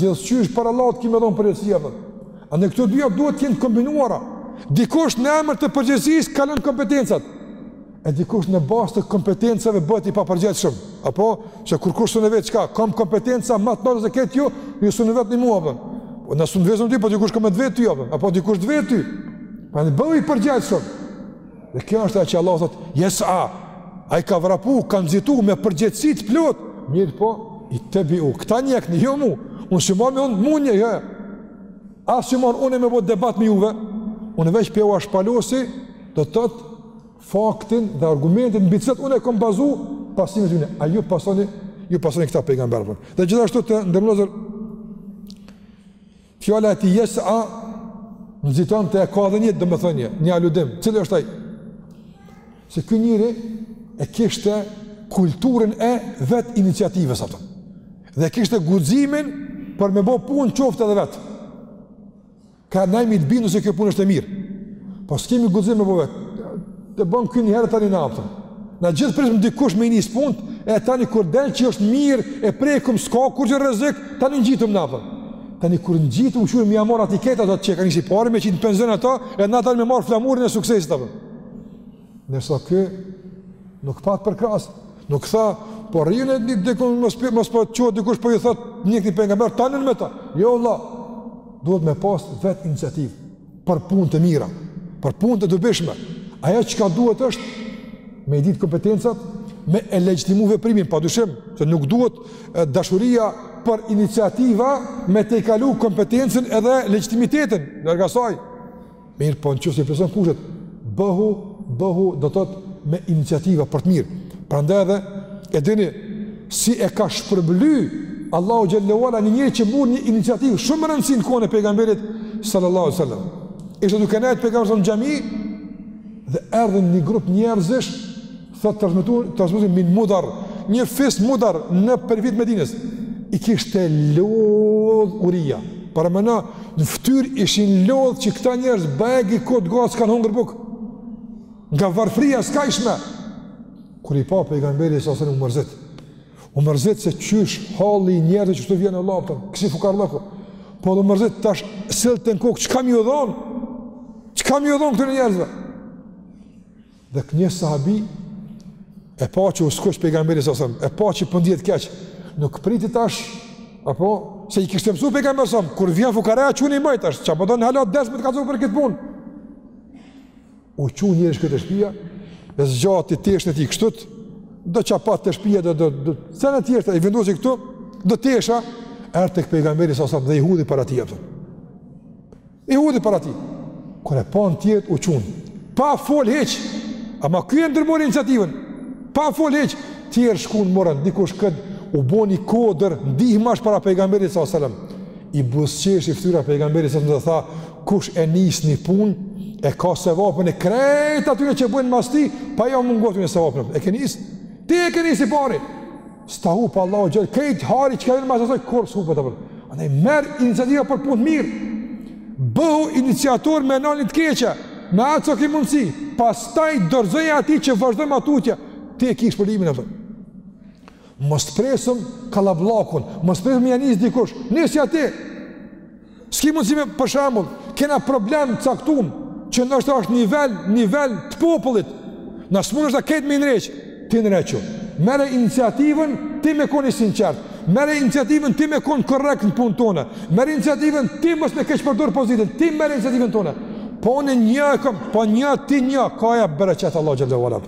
Speaker 1: gjithqysh para Allahut ki me dhonë përgjegjësi, a kupton. Andaj këto dyja duhet të jenë kombinuara. Dikush në emër të përgjegjësis, kalon kompetencat. e dikush në bazë të kompetencave bëhet i papërgjegjshëm. Apo se kurkush s'um vet çka, kam kompetenca më të mëdha se këtë ju, ju s'um vetni mua apo. Po na s't'vetim ty, po dikush ka me t'vet ty apo, apo dikush të vet ty. Pra bëhu i përgjegjshëm. Dhe kjo është ajo që Allah thotë, "Jes'a." Ai ka vrapu, ka nxitu me përgjegjësi të plotë. Mirëpo, ittebiu. Këta njekni, jo mu. Unë si mami, unë mu një, jo. As që marr unë me bo debat me juve, unë veç po jau shpalosi, do të thotë faktin dhe argumentin mbi cilat unë e kom bazu pasimin e tyne. A ju pasoni, ju pasoni këta pejgamberë. Po. Dhe gjithashtu të nderum vllezër, fjala e tij jes'a nxitonte e ka dhe një domethënie, një aludim, cili është ai? Se ky njeri e kishte kulturën e vetiniciativës ato. Dhe kishte guximin për me bo punë qoftë edhe vetë. Ka na jemi të bindun se kjo punë është e mirë. Po s'kemi guxim me bo vetë. Le t'bon ky njëherë tani na, kupton. Na gjithë presim dikush me i nis punt, e tani kur del që është mirë, e prekim s'ka kurrë rrezik, tani ngjitum na, kupton. Tani kur ngjitum shurë me ia marr atij këtë ato që e ka nis i pari me qitë në penzion ato, e na tani me marrë flamurin e suksesit a kupton. Ndërsa ky nuk pat përkrahës, nuk tha, po rrinë e një dikun mos po, mos po çohet dikush po ju thotë njekni këta pejgamberë, tani na me ta, jo vallah, duhet me pas vetiniciativë, për punë të mira, për punë të dobishme, ajo çka duhet është, me i ditë kompetencat, me e legjitimu veprimin, pa dyshim, se nuk duhet dashuria për iniciativa me tejkalu kompetencën edhe legjitimitetin, larg asaj, Mirëpo në qoftë se i plotëson kushtet, bëhu, bëhu, do të thotë me iniciativa për të mirë. Prandaj edhe, e dini, si e ka shpërbly, Allahu xhele ue ala një njeri që murr një iniciativë shumë rëndësi në kohën e pejgamberit, sallallahu alejhi ue selam. Ishte duke nejtë pejgamberi në xhami, dhe erdhën një grup njerëzish, Thotë transmetuesi, transmetuesi min Mudar, një fis Mudar në periferi të Medinës, i kishte lodh uria. Pra domethënë në fytyr ishin lodh që këta njerëz për një kohë të gatë s'kanë hongër buk. Nga varfëria skajshme. Kur i pa pejgamberi s.a.s. u mërzit. U mërzit se qysh halli i njerëzve që të vjen në laptën. Kësi fukarlëku. Po dhe mërzit tash e sillte në kokë çka me ju dhonë. Çka me ju dhonë këtyne njerëzve. Dhe ky një sahabi, e pa që u skuq pejgamberi s.a.s. e pa që po ndihet keq, nuk priti tash apo se i kishte mësu pejgamberi s.a.s. kur vjen fukara çu nimoj tash, çka po don hala ders me të kallzu për këtë punë. U çu njëri shkoi te shpia, e zgjati teshën e tij kështu, do çka pat te shpia do do do sene tjera i vendosi këtu, do tesha erdh te pejgamberi s.a.s. dhe i hudhi para tij apo. I hudhi para tij. Kur e panë tjerët, u çunë. Pa fol hiç. Ama ky e ndërmori iniciativën. Pa fol hiç. Tjerët shkunë morën, dikush këtë. U bo një kodër, ndihmash para pejgamberit s.a.s. I buzëqeshi ftyra pejgamberit s.a.s. dhe tha, kush e nis një punë, e ka sevapin e krejt atyre që bëjnë mas tij, pa ju mungu atyre sevapi, e ke nis. Ti e ke nis i pari. S'ta hup Allahu xhel krejt hajri çka vjen mas asaj kurrë s'hupet apo. Andaj merr iniciativa për punë të mirë. Bëhu iniciator me nal një të keqe, me atë që ke mundësi. Pastaj dorëzoja atij që vazhdon ma tutje, ti e ki shpërblimin atë. Mos presëm kalabllakun, mos presëm ja nis dikush. Nisja ti. S'ki mundësi me për shembull, kena problem të caktum që ndoshta është nivel, nivel të popullit. Na s'munesh tash këtë me ndreq, ti ndrequ. Merë iniciativën ti me kon i sinqert. Merë iniciativën ti me kon korrekt në punën tonë. Merë iniciativën ti mos me keqpërdor pozitën, ti merë iniciativën tonë. Po unë një jom, po një ti një, ka ja bereqet Allah xhele ve ala.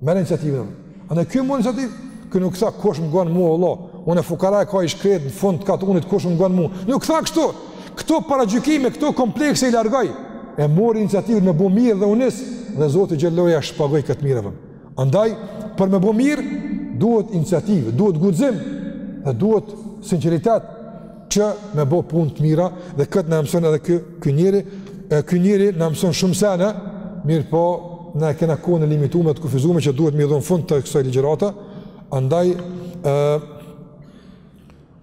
Speaker 1: Merë iniciativën e më. Andaj ky mori iniciativë, ky nuk tha kush më ngon mu, Allah, unë e fukara e ka i shkretë në fund të katunit kush më ngon mu. Nuk tha kështu, këto paragjykime, këto komplekse i largoi. E mori iniciativën me bo mirë dhe u nis, dhe Zoti xhele ia shpagoi këtë të mirë e vëmë. Andaj, për me bo mirë, duhet iniciativë, duhet guxim, dhe duhet sinqeritet, që me bo punë të mira dhe këtë na mëson edhe ky ky njeri e ky njeri na mëson shumë sene mirëpo na e kena kohën e limitume të kufizume që duhet me i dhon fund të kësaj ligjërate andaj ë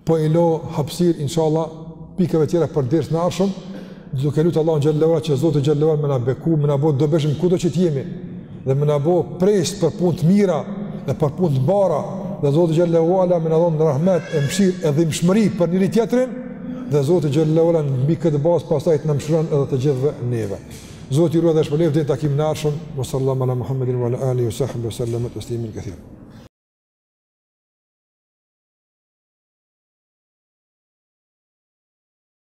Speaker 1: po i lo hapësir inshallah pikave tjera për dersin e ardhshëm Duke lutë Allahun xhelle ve ala që Zoti xhelle ve ala me na beku, me na bo të dobishëm kudo që të jemi dhe me na bo prijës për punë të mira dhe për punë të mbara dhe Zoti xhelle ve ala me na dhon rahmet e mëshirë e dhimbshmëri për njëri tjetrin dhe Zoti xhelle ve ala mbi këtë bazë pastaj të na mëshiron edhe të gjithëve neve. Zoti ju ruajt dhe shpërbleft deri n'takimin e ardhshëm. Sallallahu ala Muhammedin wa ala alihi wa sahbihi sallam taslimin kethira.